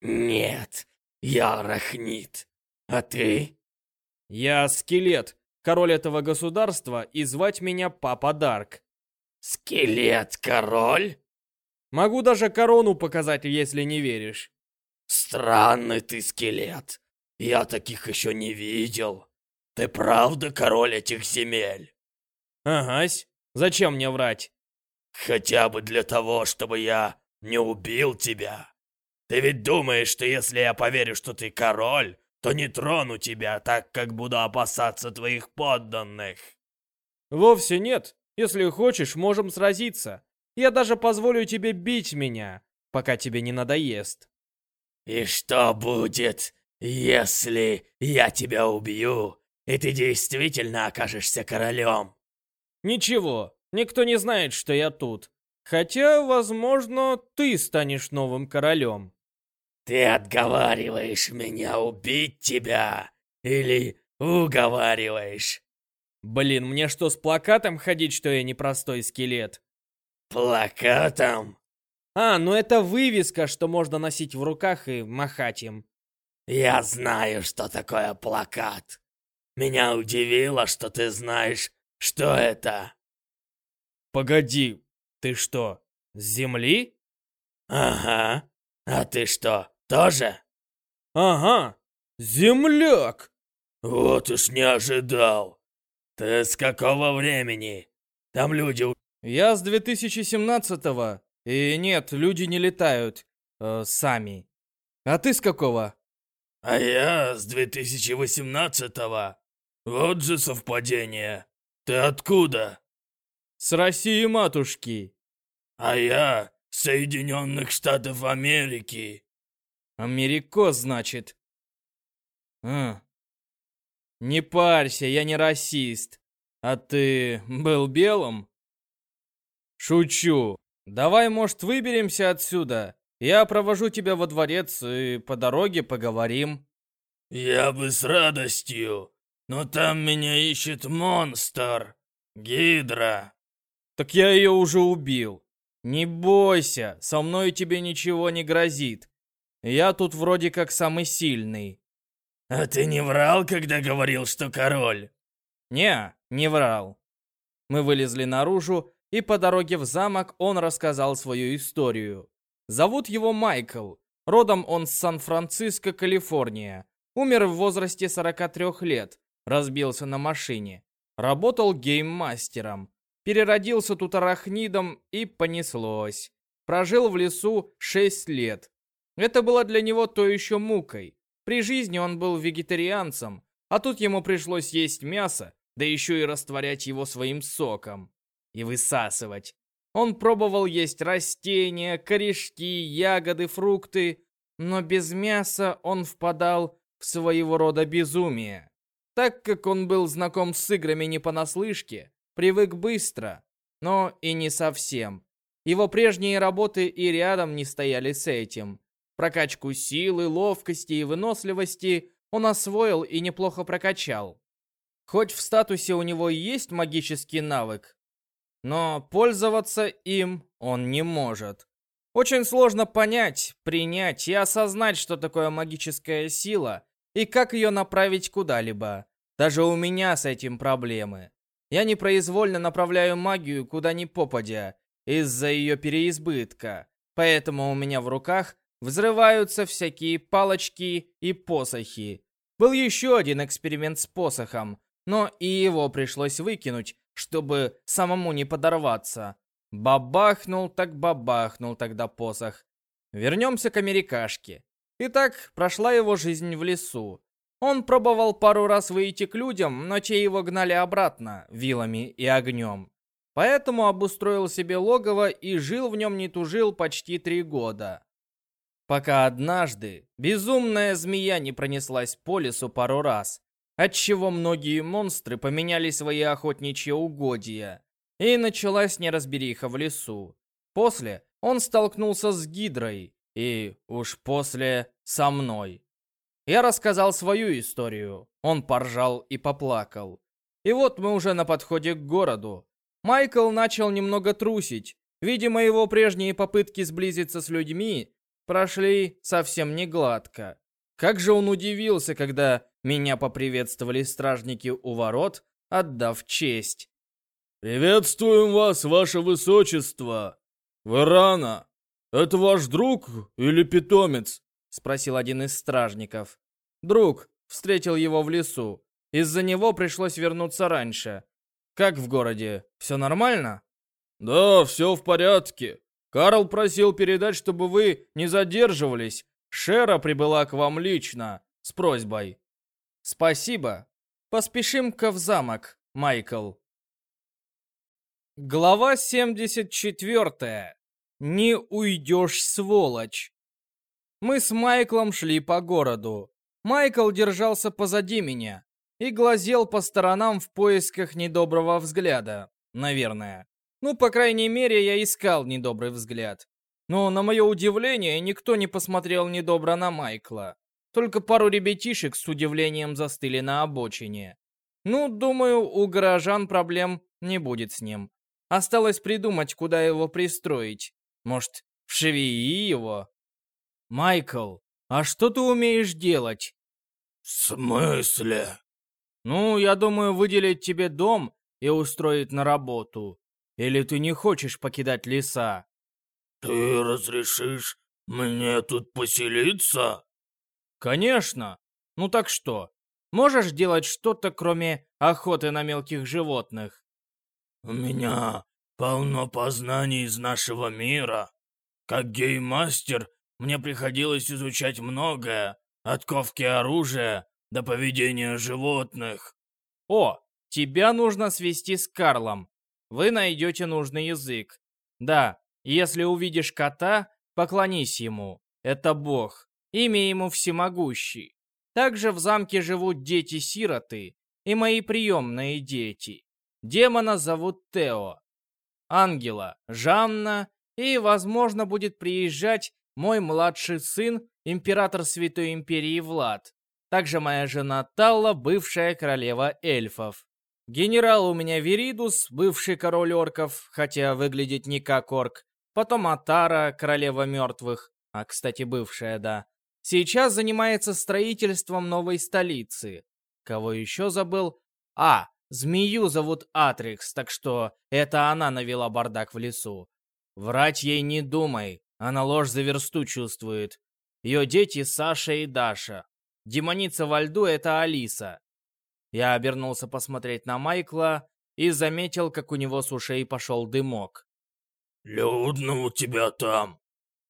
Нет, я арахнит. А ты? Я скелет, король этого государства, и звать меня Папа Дарк. Скелет-король? Могу даже корону показать, если не веришь. Странный ты скелет. Я таких еще не видел. Ты правда король этих земель? Агась. Зачем мне врать? Хотя бы для того, чтобы я не убил тебя. Ты ведь думаешь, что если я поверю, что ты король, то не трону тебя, так как буду опасаться твоих подданных? Вовсе нет. Если хочешь, можем сразиться. Я даже позволю тебе бить меня, пока тебе не надоест. И что будет, если я тебя убью, и ты действительно окажешься королем. Ничего, никто не знает, что я тут. Хотя, возможно, ты станешь новым королем. Ты отговариваешь меня убить тебя или уговариваешь? Блин, мне что, с плакатом ходить, что я не простой скелет? Плакатом? А, ну это вывеска, что можно носить в руках и махать им. Я знаю, что такое плакат. Меня удивило, что ты знаешь, что это. Погоди, ты что, с земли? Ага. А ты что, тоже? Ага, земляк. Вот уж не ожидал. «Ты с какого времени? Там люди...» «Я с 2017-го. И нет, люди не летают. Э, сами. А ты с какого?» «А я с 2018-го. Вот же совпадение. Ты откуда?» «С России, матушки». «А я с Соединенных Штатов Америки». «Америко, значит?» «А, не парься, я не расист. А ты был белым? Шучу. Давай, может, выберемся отсюда? Я провожу тебя во дворец и по дороге поговорим. Я бы с радостью, но там меня ищет монстр. Гидра. Так я ее уже убил. Не бойся, со мной тебе ничего не грозит. Я тут вроде как самый сильный. «А ты не врал, когда говорил, что король?» «Не, не врал». Мы вылезли наружу, и по дороге в замок он рассказал свою историю. Зовут его Майкл. Родом он с Сан-Франциско, Калифорния. Умер в возрасте 43 лет. Разбился на машине. Работал гейммастером. Переродился тут арахнидом и понеслось. Прожил в лесу 6 лет. Это было для него то еще мукой. При жизни он был вегетарианцем, а тут ему пришлось есть мясо, да еще и растворять его своим соком. И высасывать. Он пробовал есть растения, корешки, ягоды, фрукты, но без мяса он впадал в своего рода безумие. Так как он был знаком с играми не понаслышке, привык быстро, но и не совсем. Его прежние работы и рядом не стояли с этим. Прокачку силы, ловкости и выносливости он освоил и неплохо прокачал. Хоть в статусе у него и есть магический навык, но пользоваться им он не может. Очень сложно понять, принять и осознать, что такое магическая сила и как ее направить куда-либо. Даже у меня с этим проблемы. Я непроизвольно направляю магию куда ни попадя, из-за ее переизбытка. Поэтому у меня в руках Взрываются всякие палочки и посохи. Был еще один эксперимент с посохом, но и его пришлось выкинуть, чтобы самому не подорваться. Бабахнул так бабахнул тогда посох. Вернемся к америкашке. Итак, прошла его жизнь в лесу. Он пробовал пару раз выйти к людям, но те его гнали обратно, вилами и огнем. Поэтому обустроил себе логово и жил в нем не тужил почти три года. Пока однажды безумная змея не пронеслась по лесу пару раз, отчего многие монстры поменяли свои охотничьи угодья, и началась неразбериха в лесу. После он столкнулся с Гидрой, и уж после со мной. Я рассказал свою историю, он поржал и поплакал. И вот мы уже на подходе к городу. Майкл начал немного трусить. Видимо, его прежние попытки сблизиться с людьми прошли совсем не гладко. Как же он удивился, когда меня поприветствовали стражники у ворот, отдав честь. «Приветствуем вас, ваше высочество! Вы рано! Это ваш друг или питомец?» Спросил один из стражников. Друг встретил его в лесу. Из-за него пришлось вернуться раньше. Как в городе? Все нормально? Да, все в порядке. Карл просил передать, чтобы вы не задерживались. Шера прибыла к вам лично с просьбой. Спасибо. Поспешим-ка в замок, Майкл. Глава 74. Не уйдешь, сволочь. Мы с Майклом шли по городу. Майкл держался позади меня. и глазел по сторонам в поисках недоброго взгляда, наверное. Ну, по крайней мере, я искал недобрый взгляд. Но, на мое удивление, никто не посмотрел недобро на Майкла. Только пару ребятишек с удивлением застыли на обочине. Ну, думаю, у горожан проблем не будет с ним. Осталось придумать, куда его пристроить. Может, в швеи его? Майкл, а что ты умеешь делать? В смысле? Ну, я думаю, выделить тебе дом и устроить на работу. Или ты не хочешь покидать леса? Ты разрешишь мне тут поселиться? Конечно. Ну так что, можешь делать что-то, кроме охоты на мелких животных? У меня полно познаний из нашего мира. Как геймастер мне приходилось изучать многое, от ковки оружия до поведения животных. О, тебя нужно свести с Карлом. Вы найдете нужный язык. Да, если увидишь кота, поклонись ему. Это бог. Имя ему всемогущий. Также в замке живут дети-сироты и мои приемные дети. Демона зовут Тео. Ангела — Жанна. И, возможно, будет приезжать мой младший сын, император Святой Империи Влад. Также моя жена Талла, бывшая королева эльфов. Генерал у меня Веридус, бывший король орков, хотя выглядит не как орк. Потом Атара, королева мертвых, а, кстати, бывшая, да. Сейчас занимается строительством новой столицы. Кого еще забыл? А, змею зовут Атрикс, так что это она навела бардак в лесу. Врать ей не думай, она ложь за версту чувствует. Ее дети Саша и Даша. Демоница во льду — это Алиса. Я обернулся посмотреть на Майкла и заметил, как у него с ушей пошел дымок. «Людно у тебя там».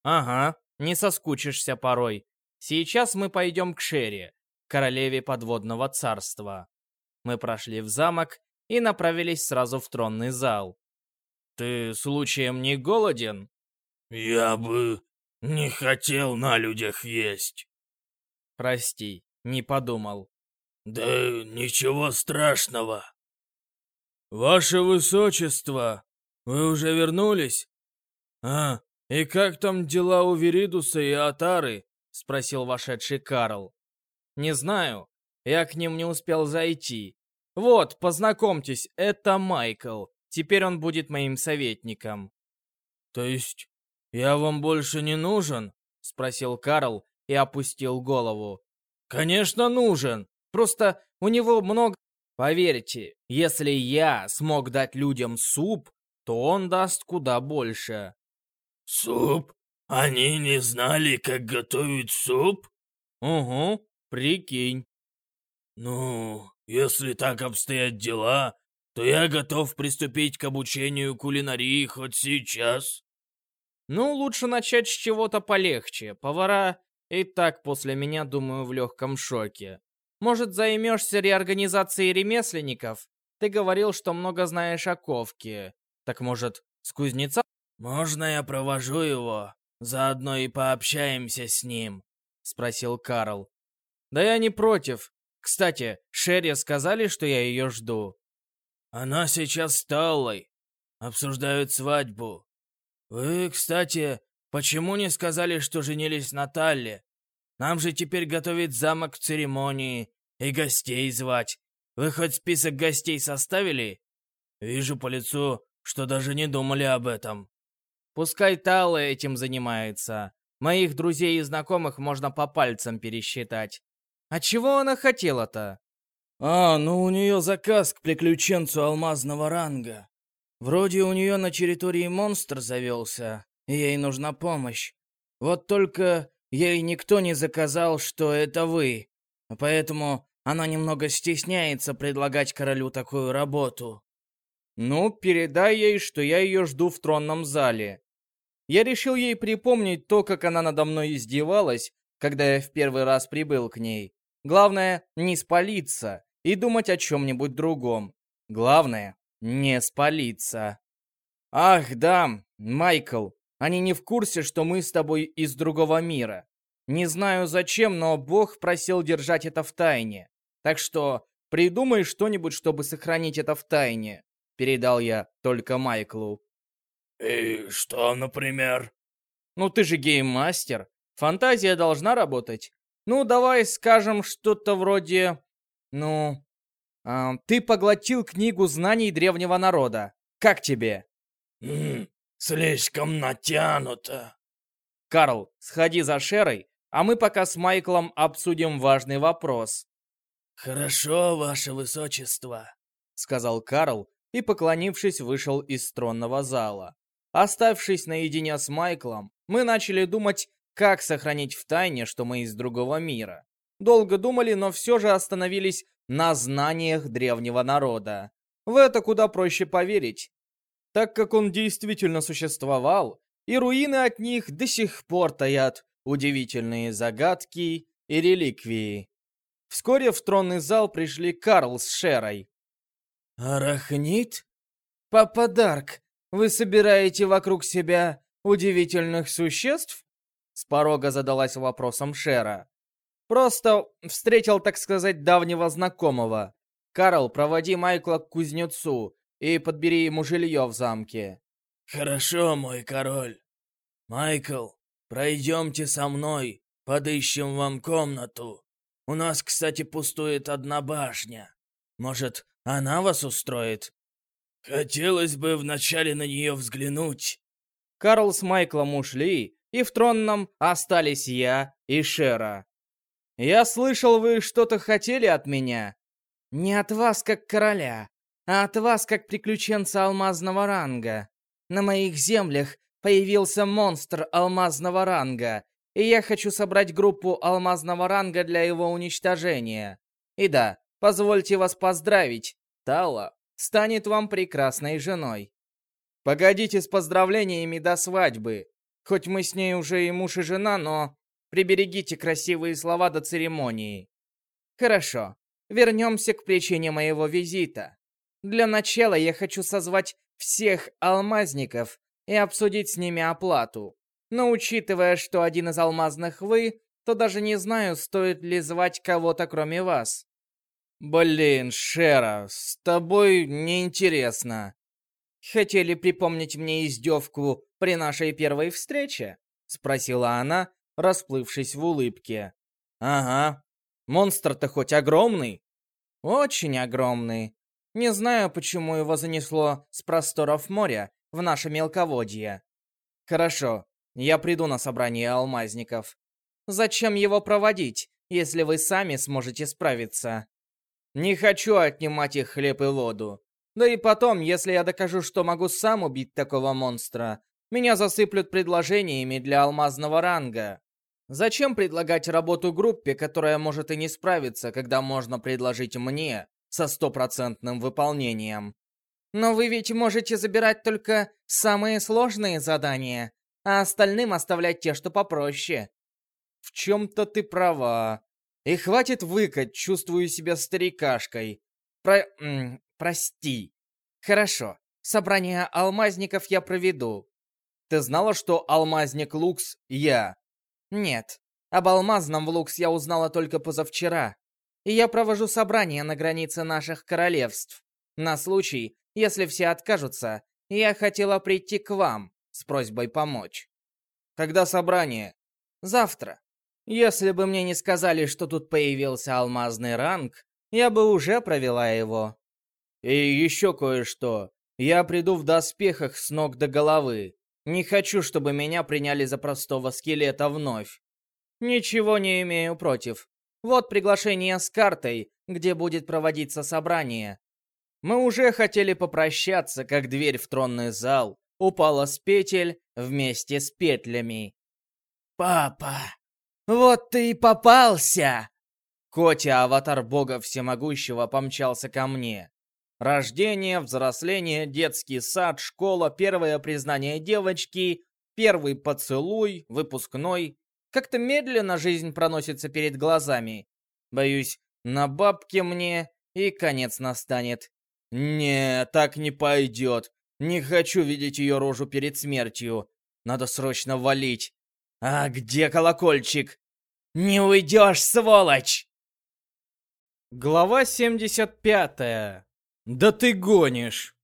«Ага, не соскучишься порой. Сейчас мы пойдем к Шерри, королеве подводного царства». Мы прошли в замок и направились сразу в тронный зал. «Ты случаем не голоден?» «Я бы не хотел на людях есть». «Прости, не подумал». «Да ничего страшного». «Ваше Высочество, вы уже вернулись?» «А, и как там дела у Веридуса и Атары?» — спросил вошедший Карл. «Не знаю. Я к ним не успел зайти. Вот, познакомьтесь, это Майкл. Теперь он будет моим советником». «То есть «Я вам больше не нужен?» — спросил Карл и опустил голову. «Конечно нужен! Просто у него много...» «Поверьте, если я смог дать людям суп, то он даст куда больше». «Суп? Они не знали, как готовить суп?» «Угу, прикинь». «Ну, если так обстоят дела, то я готов приступить к обучению кулинарии хоть сейчас». Ну, лучше начать с чего-то полегче. Повара и так после меня, думаю, в легком шоке. Может, займешься реорганизацией ремесленников? Ты говорил, что много знаешь о ковке. Так может, с кузнеца? Можно я провожу его? Заодно и пообщаемся с ним? Спросил Карл. Да я не против. Кстати, Шерри сказали, что я ее жду. Она сейчас с. Обсуждают свадьбу. «Вы, кстати, почему не сказали, что женились на Талле? Нам же теперь готовить замок к церемонии и гостей звать. Вы хоть список гостей составили? Вижу по лицу, что даже не думали об этом». «Пускай Талла этим занимается. Моих друзей и знакомых можно по пальцам пересчитать. А чего она хотела-то?» «А, ну у нее заказ к приключенцу алмазного ранга. Вроде у нее на территории монстр завелся, и ей нужна помощь. Вот только ей никто не заказал, что это вы. Поэтому она немного стесняется предлагать королю такую работу. Ну, передай ей, что я ее жду в тронном зале. Я решил ей припомнить то, как она надо мной издевалась, когда я в первый раз прибыл к ней. Главное, не спалиться и думать о чем-нибудь другом. Главное, не спалиться. Ах, да, Майкл, они не в курсе, что мы с тобой из другого мира. Не знаю зачем, но Бог просил держать это в тайне. Так что придумай что-нибудь, чтобы сохранить это в тайне», — передал я только Майклу. «И что, например?» «Ну ты же гейммастер, фантазия должна работать. Ну, давай скажем что-то вроде... Ну... Э, ты поглотил книгу знаний древнего народа. Как тебе?» «Ммм, слишком натянуто». «Карл, сходи за Шерой, а мы пока с Майклом обсудим важный вопрос». «Хорошо, ваше высочество», — сказал Карл и, поклонившись, вышел из тронного зала. Оставшись наедине с Майклом, мы начали думать, как сохранить в тайне, что мы из другого мира. Долго думали, но все же остановились на знаниях древнего народа. В это куда проще поверить, так как он действительно существовал, и руины от них до сих пор таят удивительные загадки и реликвии. Вскоре в тронный зал пришли Карл с Шерой. «Арахнит?» «Папа Дарк, вы собираете вокруг себя удивительных существ?» С порога задалась вопросом Шера. «Просто встретил, так сказать, давнего знакомого. Карл, проводи Майкла к кузнецу и подбери ему жилье в замке». «Хорошо, мой король. Майкл, пройдемте со мной, подыщем вам комнату. У нас, кстати, пустует одна башня. Может, она вас устроит? Хотелось бы вначале на нее взглянуть. Карл с Майклом ушли, и в тронном остались я и Шера. Я слышал, вы что-то хотели от меня? Не от вас как короля, а от вас как приключенца алмазного ранга. На моих землях появился монстр алмазного ранга, и я хочу собрать группу алмазного ранга для его уничтожения. И да, позвольте вас поздравить, Тала станет вам прекрасной женой. Погодите с поздравлениями до свадьбы. Хоть мы с ней уже и муж, и жена, но приберегите красивые слова до церемонии. Хорошо, вернемся к причине моего визита. Для начала я хочу созвать всех алмазников и обсудить с ними оплату. Но учитывая, что один из алмазных вы, то даже не знаю, стоит ли звать кого-то кроме вас. Блин, Шера, с тобой неинтересно. Хотели припомнить мне издевку при нашей первой встрече? Спросила она, расплывшись в улыбке. Ага. Монстр-то хоть огромный? Очень огромный. Не знаю, почему его занесло с просторов моря в наше мелководье. Хорошо, я приду на собрание алмазников. Зачем его проводить, если вы сами сможете справиться? Не хочу отнимать их хлеб и воду. Да и потом, если я докажу, что могу сам убить такого монстра, меня засыплют предложениями для алмазного ранга. Зачем предлагать работу группе, которая может и не справиться, когда можно предложить мне со стопроцентным выполнением? Но вы ведь можете забирать только самые сложные задания, а остальным оставлять те, что попроще. В чем-то ты права. И хватит выкать, чувствую себя старикашкой. Про... М прости. Хорошо, собрание алмазников я проведу. Ты знала, что алмазник Лукс я? Нет, об алмазном в Лукс я узнала только позавчера. И я провожу собрание на границе наших королевств. На случай, если все откажутся, я хотела прийти к вам с просьбой помочь. Когда собрание? Завтра. Если бы мне не сказали, что тут появился алмазный ранг, я бы уже провела его. И еще кое-что. Я приду в доспехах с ног до головы. Не хочу, чтобы меня приняли за простого скелета вновь. Ничего не имею против. Вот приглашение с картой, где будет проводиться собрание. Мы уже хотели попрощаться, как дверь в тронный зал упала с петель вместе с петлями. «Папа, вот ты и попался!» Котя, аватар бога всемогущего, помчался ко мне. Рождение, взросление, детский сад, школа, первое признание девочки, первый поцелуй, выпускной. Как-то медленно жизнь проносится перед глазами. Боюсь, на бабке мне и конец настанет. Не, так не пойдет. Не хочу видеть ее рожу перед смертью. Надо срочно валить. А где колокольчик? Не уйдешь, сволочь! Глава 75. Да ты гонишь.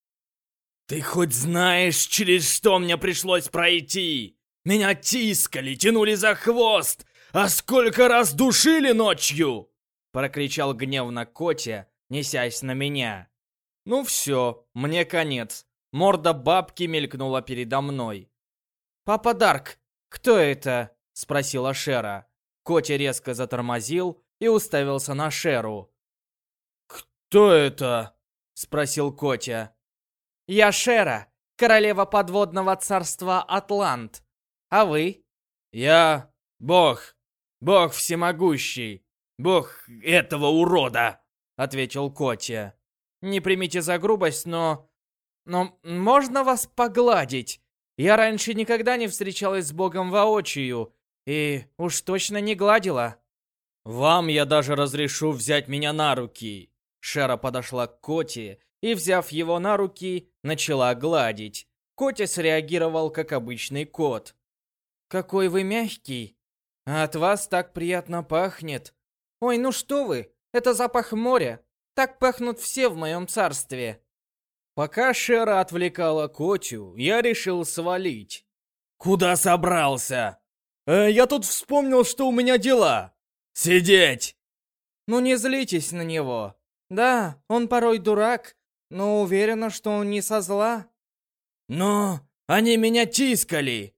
Ты хоть знаешь, через что мне пришлось пройти? Меня тискали, тянули за хвост, а сколько раз душили ночью!» Прокричал гневно Котя, несясь на меня. Ну все, мне конец. Морда бабки мелькнула передо мной. «Папа Дарк, кто это?» — спросила Шера. Котя резко затормозил и уставился на Шеру. «Кто это?» — спросил Котя. «Я Шера, королева подводного царства Атлант. А вы?» «Я бог, бог всемогущий, бог этого урода», — ответил Котя. «Не примите за грубость, но... Но можно вас погладить? Я раньше никогда не встречалась с богом воочию, и уж точно не гладила». «Вам я даже разрешу взять меня на руки, Шера подошла к Коте и, взяв его на руки, начала гладить. Котя среагировал, как обычный кот. «Какой вы мягкий! От вас так приятно пахнет! Ой, ну что вы! Это запах моря! Так пахнут все в моем царстве!» Пока Шера отвлекала Котю, я решил свалить. «Куда собрался?» э, «Я тут вспомнил, что у меня дела!» «Сидеть!» «Ну не злитесь на него!» Да, он порой дурак, но уверена, что он не со зла. Но они меня тискали.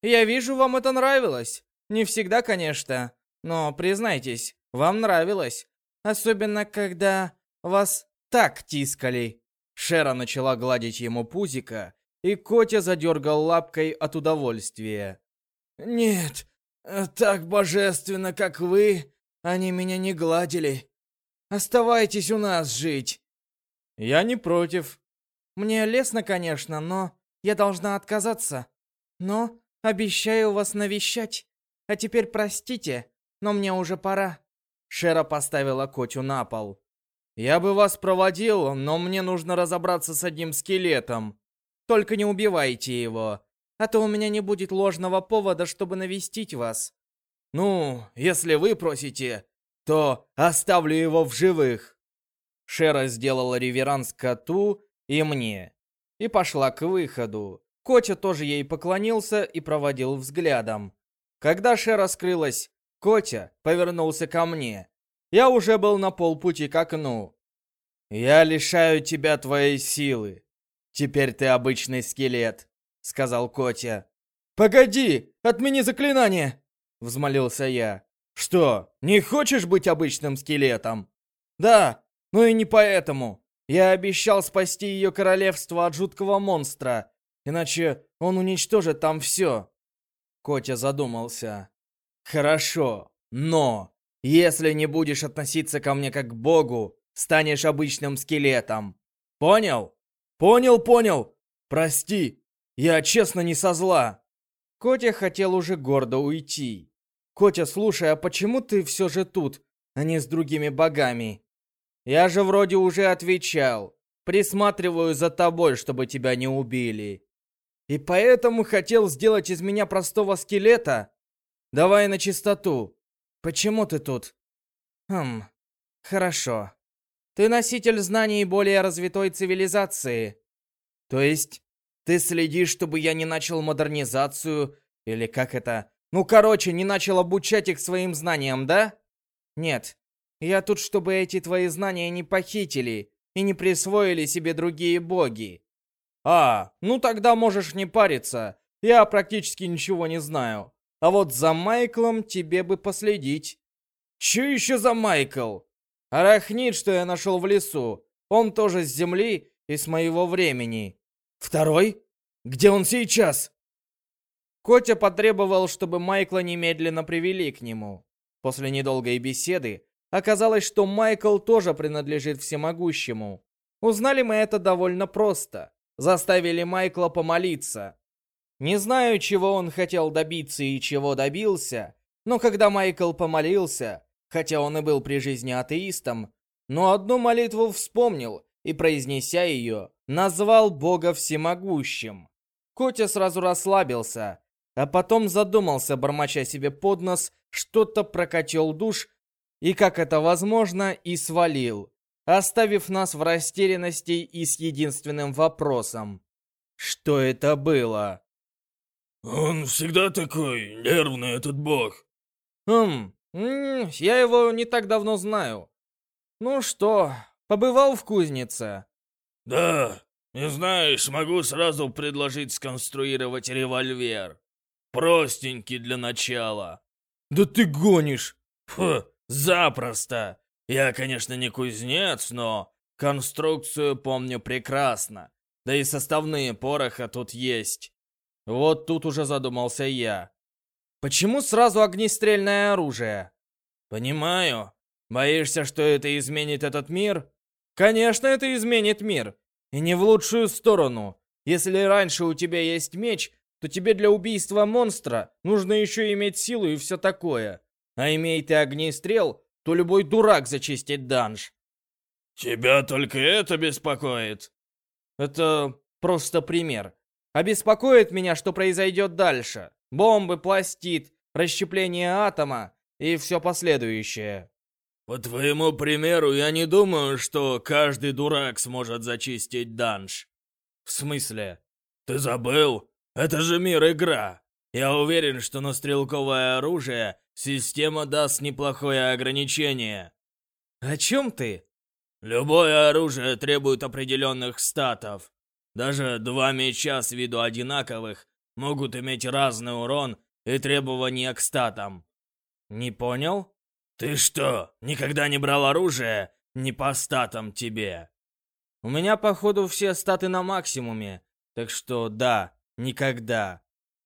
Я вижу, вам это нравилось. Не всегда, конечно, но признайтесь, вам нравилось. Особенно, когда вас так тискали. Шера начала гладить ему пузико, и Котя задергал лапкой от удовольствия. «Нет, так божественно, как вы, они меня не гладили. Оставайтесь у нас жить. Я не против. Мне лестно, конечно, но я должна отказаться. Но обещаю вас навещать. А теперь простите, но мне уже пора. Шера поставила Котю на пол. Я бы вас проводил, но мне нужно разобраться с одним скелетом. Только не убивайте его, а то у меня не будет ложного повода, чтобы навестить вас. Ну, если вы просите, то оставлю его в живых. Шера сделала реверанс коту и мне. И пошла к выходу. Котя тоже ей поклонился и проводил взглядом. Когда Шера скрылась, Котя повернулся ко мне. Я уже был на полпути к окну. «Я лишаю тебя твоей силы. Теперь ты обычный скелет», — сказал Котя. «Погоди! Отмени заклинание!» — взмолился я. Что, не хочешь быть обычным скелетом? Да, но и не поэтому. Я обещал спасти ее королевство от жуткого монстра, иначе он уничтожит там все. Котя задумался. Хорошо, но если не будешь относиться ко мне как к богу, станешь обычным скелетом. Понял? Понял, понял. Прости, я честно не со зла. Котя хотел уже гордо уйти. «Котя, слушай, а почему ты все же тут, а не с другими богами?» «Я же вроде уже отвечал. Присматриваю за тобой, чтобы тебя не убили. И поэтому хотел сделать из меня простого скелета? Давай на чистоту. Почему ты тут?» «Хм, хорошо. Ты носитель знаний более развитой цивилизации. То есть, ты следишь, чтобы я не начал модернизацию, или как это, ну, короче, не начал обучать их своим знаниям, да? Нет. Я тут, чтобы эти твои знания не похитили и не присвоили себе другие боги. А, ну тогда можешь не париться. Я практически ничего не знаю. А вот за Майклом тебе бы последить. Че еще за Майкл? Арахнит, что я нашел в лесу. Он тоже с земли и с моего времени. Второй? Где он сейчас? Котя потребовал, чтобы Майкла немедленно привели к нему. После недолгой беседы оказалось, что Майкл тоже принадлежит всемогущему. Узнали мы это довольно просто. Заставили Майкла помолиться. Не знаю, чего он хотел добиться и чего добился, но когда Майкл помолился, хотя он и был при жизни атеистом, но одну молитву вспомнил и, произнеся ее, назвал Бога всемогущим. Котя сразу расслабился, а потом задумался, бормоча себе под нос, что-то про котел душ, и как это возможно, и свалил, оставив нас в растерянности и с единственным вопросом. Что это было? Он всегда такой нервный, этот бог. Хм, я его не так давно знаю. Ну что, побывал в кузнице? Да, не знаешь, могу сразу предложить сконструировать револьвер. Простенький для начала. Да ты гонишь. Фу, запросто. Я, конечно, не кузнец, но конструкцию помню прекрасно. Да и составные пороха тут есть. Вот тут уже задумался я. Почему сразу огнестрельное оружие? Понимаю. Боишься, что это изменит этот мир? Конечно, это изменит мир. И не в лучшую сторону. Если раньше у тебя есть меч, то тебе для убийства монстра нужно еще иметь силу и все такое. А имей ты огнестрел, то любой дурак зачистит данж. Тебя только это беспокоит? Это просто пример. Обеспокоит меня, что произойдет дальше. Бомбы, пластит, расщепление атома и все последующее. По твоему примеру, я не думаю, что каждый дурак сможет зачистить данж. В смысле? Ты забыл? Это же мир-игра. Я уверен, что на стрелковое оружие система даст неплохое ограничение. О чем ты? Любое оружие требует определенных статов. Даже два меча с виду одинаковых могут иметь разный урон и требования к статам. Не понял? Ты что, никогда не брал оружие? Не по статам тебе. У меня, походу, все статы на максимуме. Так что да, никогда.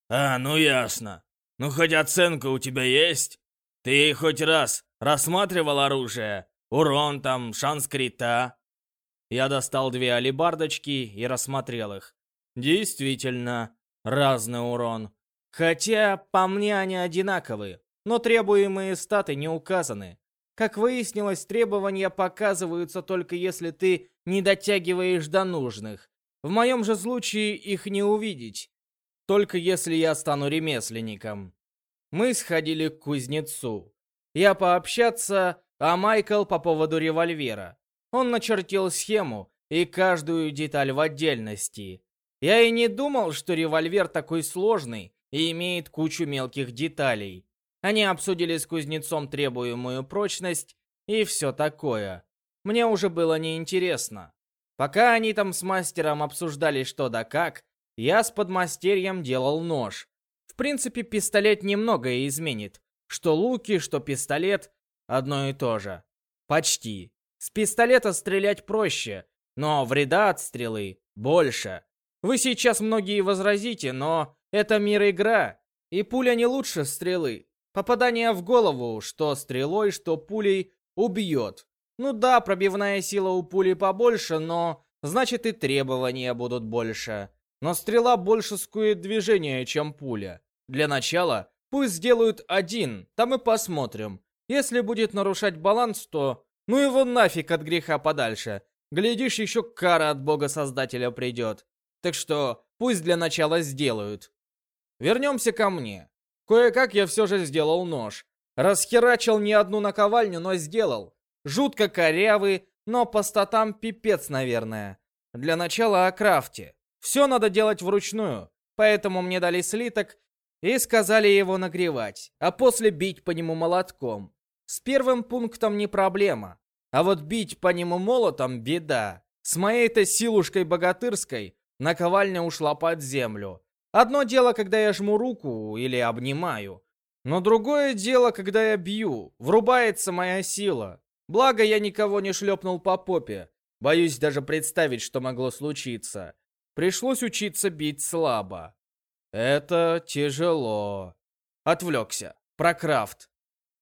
А, ну ясно. Ну хоть оценка у тебя есть? Ты хоть раз рассматривал оружие? Урон там, шанс крита? Я достал две алибардочки и рассмотрел их. Действительно, разный урон. Хотя, по мне, они одинаковые но требуемые статы не указаны. Как выяснилось, требования показываются только если ты не дотягиваешь до нужных. В моем же случае их не увидеть. Только если я стану ремесленником. Мы сходили к кузнецу. Я пообщаться, а Майкл по поводу револьвера. Он начертил схему и каждую деталь в отдельности. Я и не думал, что револьвер такой сложный и имеет кучу мелких деталей. Они обсудили с кузнецом требуемую прочность и все такое. Мне уже было неинтересно. Пока они там с мастером обсуждали что да как, я с подмастерьем делал нож. В принципе, пистолет немного изменит. Что луки, что пистолет — одно и то же. Почти. С пистолета стрелять проще, но вреда от стрелы больше. Вы сейчас многие возразите, но это мир-игра, и пуля не лучше стрелы. Попадание в голову, что стрелой, что пулей, убьет. Ну да, пробивная сила у пули побольше, но значит и требования будут больше. Но стрела больше скует движение, чем пуля. Для начала пусть сделают один, там и посмотрим. Если будет нарушать баланс, то ну его нафиг от греха подальше. Глядишь, еще кара от бога-создателя придет. Так что пусть для начала сделают. Вернемся ко мне. Кое-как я все же сделал нож. Расхерачил не одну наковальню, но сделал. Жутко корявый, но по статам пипец, наверное. Для начала о крафте. Все надо делать вручную, поэтому мне дали слиток и сказали его нагревать, а после бить по нему молотком. С первым пунктом не проблема, а вот бить по нему молотом беда. С моей-то силушкой богатырской наковальня ушла под землю. Одно дело, когда я жму руку или обнимаю. Но другое дело, когда я бью. Врубается моя сила. Благо, я никого не шлепнул по попе. Боюсь даже представить, что могло случиться. Пришлось учиться бить слабо. Это тяжело. Отвлекся. Про крафт.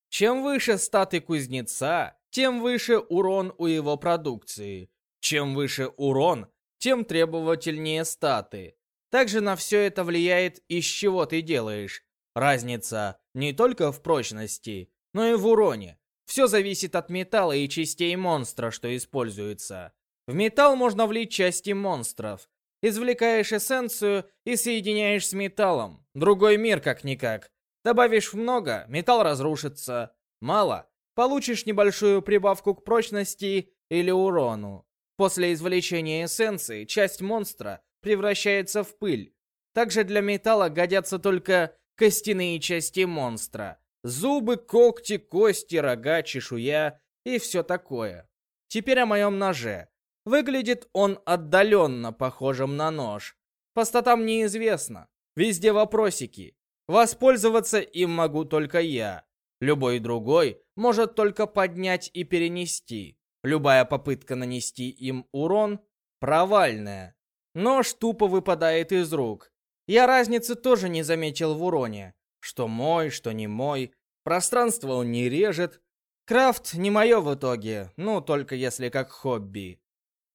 Чем выше статы кузнеца, тем выше урон у его продукции. Чем выше урон, тем требовательнее статы. Также на все это влияет, из чего ты делаешь. Разница не только в прочности, но и в уроне. Все зависит от металла и частей монстра, что используется. В металл можно влить части монстров. Извлекаешь эссенцию и соединяешь с металлом. Другой мир как-никак. Добавишь много, металл разрушится. Мало, получишь небольшую прибавку к прочности или урону. После извлечения эссенции часть монстра превращается в пыль. Также для металла годятся только костяные части монстра. Зубы, когти, кости, рога, чешуя и все такое. Теперь о моем ноже. Выглядит он отдаленно похожим на нож. По статам неизвестно. Везде вопросики. Воспользоваться им могу только я. Любой другой может только поднять и перенести. Любая попытка нанести им урон провальная. Нож тупо выпадает из рук. Я разницы тоже не заметил в уроне. Что мой, что не мой. Пространство он не режет. Крафт не мое в итоге, ну только если как хобби.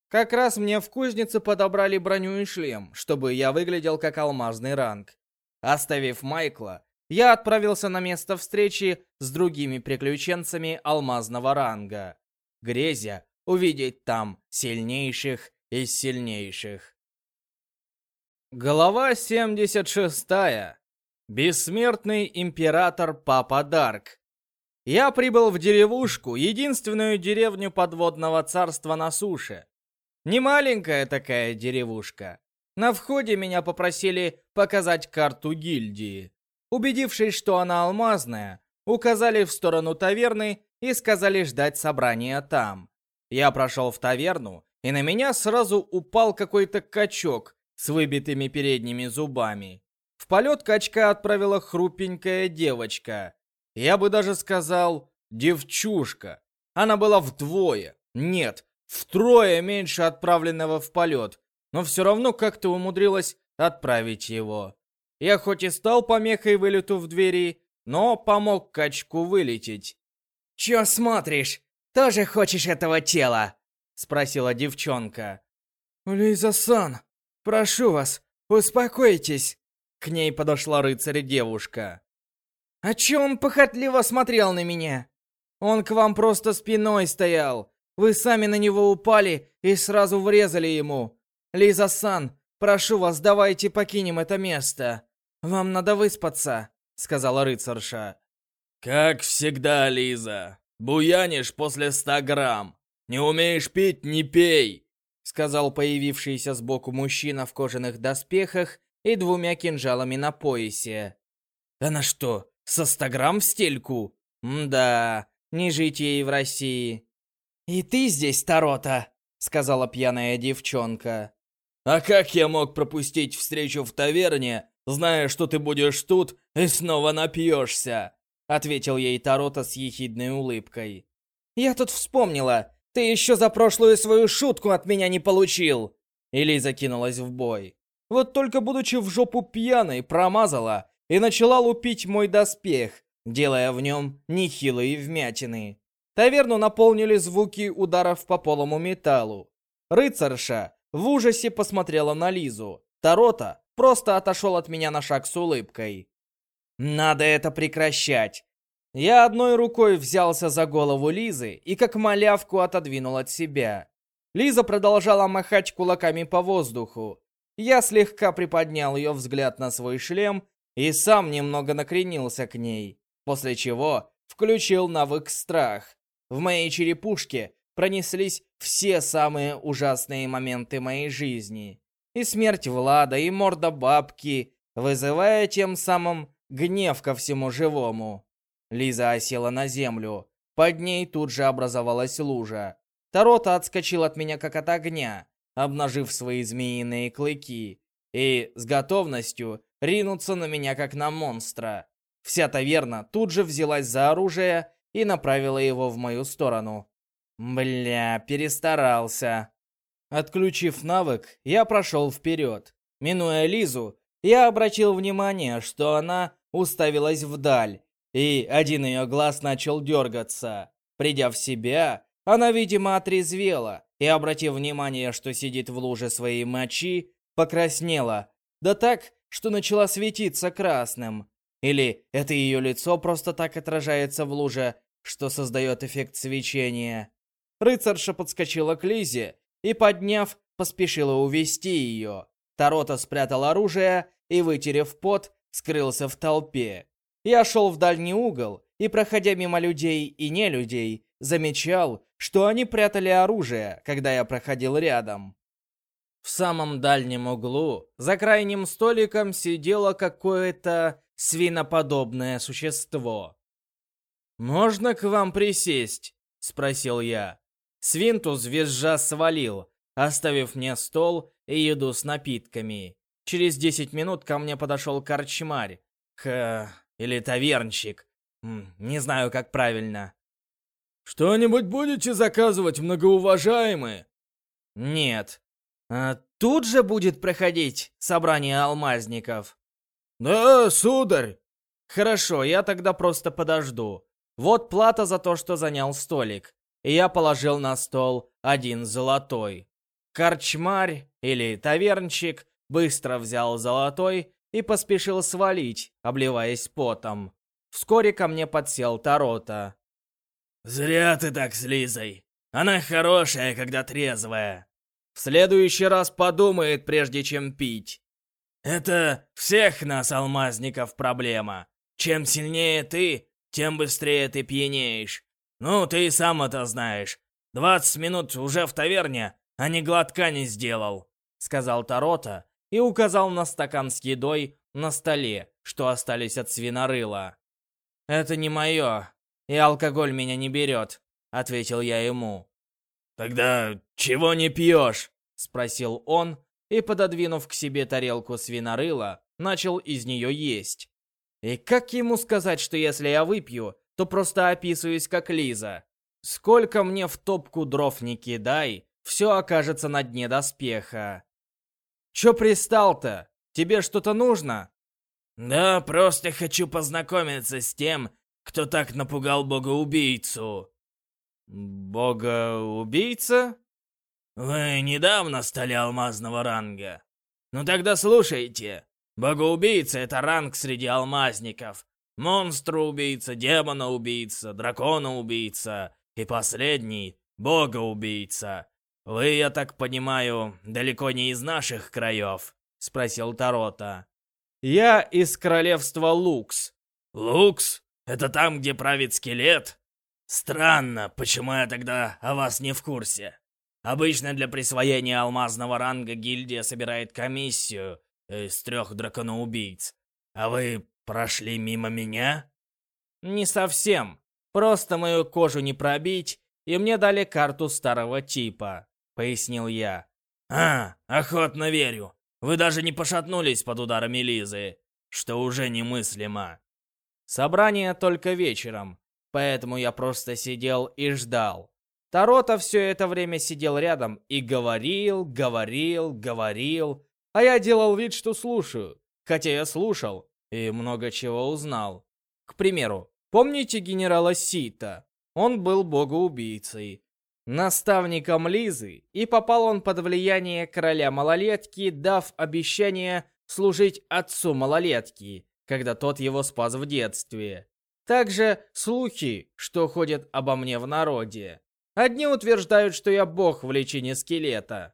Как раз мне в кузнице подобрали броню и шлем, чтобы я выглядел как алмазный ранг. Оставив Майкла, я отправился на место встречи с другими приключенцами алмазного ранга. Грезя увидеть там сильнейших из сильнейших. Глава 76. Бессмертный император Папа Дарк. Я прибыл в деревушку, единственную деревню подводного царства на суше. Не маленькая такая деревушка. На входе меня попросили показать карту гильдии. Убедившись, что она алмазная, указали в сторону таверны и сказали ждать собрания там. Я прошел в таверну, и на меня сразу упал какой-то качок с выбитыми передними зубами. В полет качка отправила хрупенькая девочка. Я бы даже сказал, девчушка. Она была вдвое, нет, втрое меньше отправленного в полет, но все равно как-то умудрилась отправить его. Я хоть и стал помехой вылету в двери, но помог качку вылететь. «Чё смотришь? Тоже хочешь этого тела?» — спросила девчонка. «Лиза-сан, прошу вас, успокойтесь!» К ней подошла рыцарь-девушка. «А чё он похотливо смотрел на меня?» «Он к вам просто спиной стоял. Вы сами на него упали и сразу врезали ему. Лиза-сан, прошу вас, давайте покинем это место. Вам надо выспаться», — сказала рыцарша. «Как всегда, Лиза. Буянишь после ста грамм. Не умеешь пить — не пей», — сказал появившийся сбоку мужчина в кожаных доспехах и двумя кинжалами на поясе. Она что, со 100 грамм в стельку? Мда, не жить ей в России. «И ты здесь, Тарота?» — сказала пьяная девчонка. «А как я мог пропустить встречу в таверне, зная, что ты будешь тут и снова напьешься?» — ответил ей Тарота с ехидной улыбкой. «Я тут вспомнила, ты еще за прошлую свою шутку от меня не получил!» И закинулась в бой. Вот только будучи в жопу пьяной, промазала и начала лупить мой доспех, делая в нем нехилые вмятины. Таверну наполнили звуки ударов по полому металлу. Рыцарша в ужасе посмотрела на Лизу. Тарота просто отошел от меня на шаг с улыбкой. «Надо это прекращать!» Я одной рукой взялся за голову Лизы и как малявку отодвинул от себя. Лиза продолжала махать кулаками по воздуху, я слегка приподнял ее взгляд на свой шлем и сам немного накренился к ней, после чего включил навык страх. В моей черепушке пронеслись все самые ужасные моменты моей жизни. И смерть Влада, и морда бабки, вызывая тем самым гнев ко всему живому. Лиза осела на землю. Под ней тут же образовалась лужа. Тарота отскочил от меня как от огня обнажив свои змеиные клыки, и с готовностью ринуться на меня как на монстра. Вся таверна тут же взялась за оружие и направила его в мою сторону. Бля, перестарался. Отключив навык, я прошел вперед. Минуя Лизу, я обратил внимание, что она уставилась вдаль, и один ее глаз начал дергаться. Придя в себя, она, видимо, отрезвела и, обратив внимание, что сидит в луже своей мочи, покраснела. Да так, что начала светиться красным. Или это ее лицо просто так отражается в луже, что создает эффект свечения. Рыцарша подскочила к Лизе и, подняв, поспешила увести ее. Тарота спрятал оружие и, вытерев пот, скрылся в толпе. Я шел в дальний угол и, проходя мимо людей и не людей, замечал, что они прятали оружие, когда я проходил рядом. В самом дальнем углу, за крайним столиком, сидело какое-то свиноподобное существо. «Можно к вам присесть?» — спросил я. Свинтус визжа свалил, оставив мне стол и еду с напитками. Через десять минут ко мне подошел корчмарь. Х... или тавернщик. Не знаю, как правильно. «Что-нибудь будете заказывать, многоуважаемые?» «Нет. А тут же будет проходить собрание алмазников?» «Да, сударь!» «Хорошо, я тогда просто подожду. Вот плата за то, что занял столик. И я положил на стол один золотой. Корчмарь или тавернчик быстро взял золотой и поспешил свалить, обливаясь потом. Вскоре ко мне подсел Тарота. «Зря ты так с Лизой. Она хорошая, когда трезвая. В следующий раз подумает, прежде чем пить. Это всех нас, алмазников, проблема. Чем сильнее ты, тем быстрее ты пьянеешь. Ну, ты и сам это знаешь. Двадцать минут уже в таверне, а ни глотка не сделал», — сказал Тарота и указал на стакан с едой на столе, что остались от свинорыла. «Это не мое, и алкоголь меня не берет», — ответил я ему. «Тогда чего не пьешь?» — спросил он, и, пододвинув к себе тарелку свинорыла, начал из нее есть. И как ему сказать, что если я выпью, то просто описываюсь как Лиза? Сколько мне в топку дров не кидай, все окажется на дне доспеха. Чё пристал-то? Тебе что-то нужно? Да, просто хочу познакомиться с тем, кто так напугал бога-убийцу. Бога-убийца? Вы недавно стали алмазного ранга. Ну тогда слушайте. Богоубийца — это ранг среди алмазников. Монстра-убийца, демона-убийца, дракона-убийца. И последний — бога-убийца. Вы, я так понимаю, далеко не из наших краев? Спросил Тарота. Я из королевства Лукс. Лукс? Это там, где правит скелет? Странно, почему я тогда о вас не в курсе. Обычно для присвоения алмазного ранга гильдия собирает комиссию из трех драконоубийц. А вы прошли мимо меня? Не совсем. Просто мою кожу не пробить, и мне дали карту старого типа, пояснил я. А, охотно верю. Вы даже не пошатнулись под ударами Лизы, что уже немыслимо. Собрание только вечером, поэтому я просто сидел и ждал. Тарота все это время сидел рядом и говорил, говорил, говорил, а я делал вид, что слушаю. Хотя я слушал и много чего узнал. К примеру, помните генерала Сита? Он был богоубийцей, наставником Лизы, и попал он под влияние короля малолетки, дав обещание служить отцу малолетки, когда тот его спас в детстве. Также слухи, что ходят обо мне в народе. Одни утверждают, что я бог в личине скелета,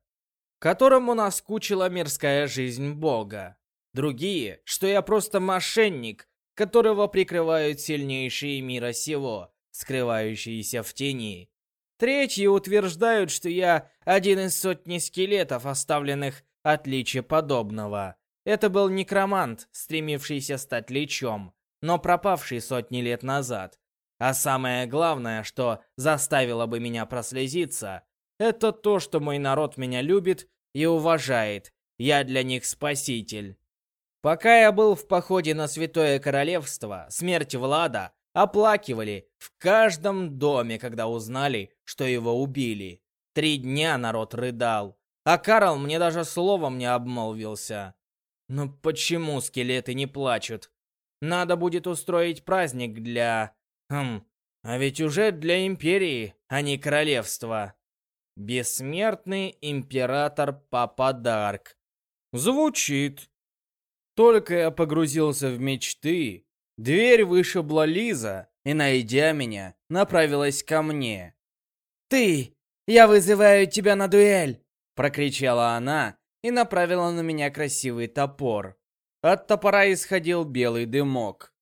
которому наскучила мирская жизнь бога. Другие, что я просто мошенник, которого прикрывают сильнейшие мира сего, скрывающиеся в тени. Третьи утверждают, что я один из сотни скелетов, оставленных от лича подобного. Это был некромант, стремившийся стать личом, но пропавший сотни лет назад. А самое главное, что заставило бы меня прослезиться, это то, что мой народ меня любит и уважает. Я для них спаситель. Пока я был в походе на Святое Королевство, смерть Влада оплакивали в каждом доме, когда узнали, что его убили. Три дня народ рыдал, а Карл мне даже словом не обмолвился. Ну почему скелеты не плачут? Надо будет устроить праздник для Хм, а ведь уже для империи, а не королевства. Бессмертный император Папа Дарк. Звучит. Только я погрузился в мечты, дверь вышибла Лиза и, найдя меня, направилась ко мне. «Ты! Я вызываю тебя на дуэль!» Прокричала она и направила на меня красивый топор. От топора исходил белый дымок.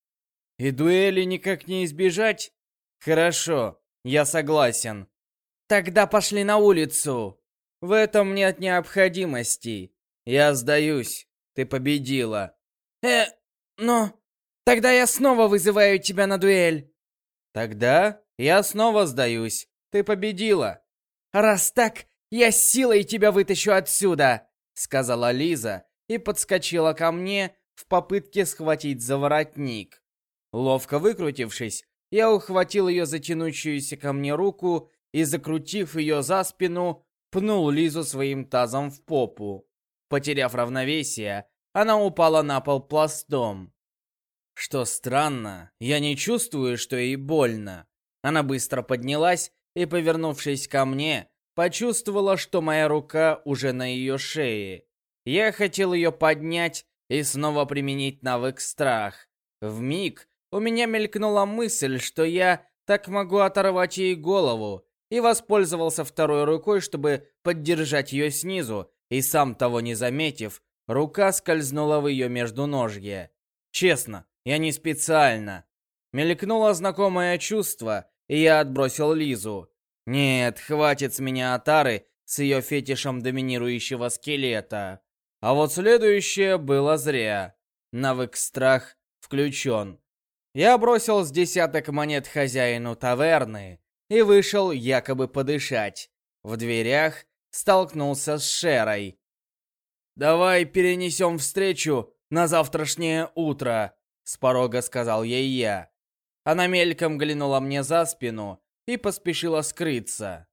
И дуэли никак не избежать? Хорошо, я согласен. Тогда пошли на улицу. В этом нет необходимости. Я сдаюсь. Ты победила. Э, но... Тогда я снова вызываю тебя на дуэль. Тогда я снова сдаюсь. Ты победила. Раз так, я силой тебя вытащу отсюда, сказала Лиза и подскочила ко мне в попытке схватить за воротник. Ловко выкрутившись, я ухватил ее за тянущуюся ко мне руку и, закрутив ее за спину, пнул Лизу своим тазом в попу. Потеряв равновесие, она упала на пол пластом. Что странно, я не чувствую, что ей больно. Она быстро поднялась и, повернувшись ко мне, почувствовала, что моя рука уже на ее шее. Я хотел ее поднять и снова применить навык страх. В миг у меня мелькнула мысль, что я так могу оторвать ей голову, и воспользовался второй рукой, чтобы поддержать ее снизу, и сам того не заметив, рука скользнула в ее междуножье. Честно, я не специально. Мелькнуло знакомое чувство, и я отбросил Лизу. Нет, хватит с меня Атары с ее фетишем доминирующего скелета. А вот следующее было зря. Навык страх включен. Я бросил с десяток монет хозяину таверны и вышел якобы подышать. В дверях столкнулся с Шерой. «Давай перенесем встречу на завтрашнее утро», с порога сказал ей я. Она мельком глянула мне за спину и поспешила скрыться.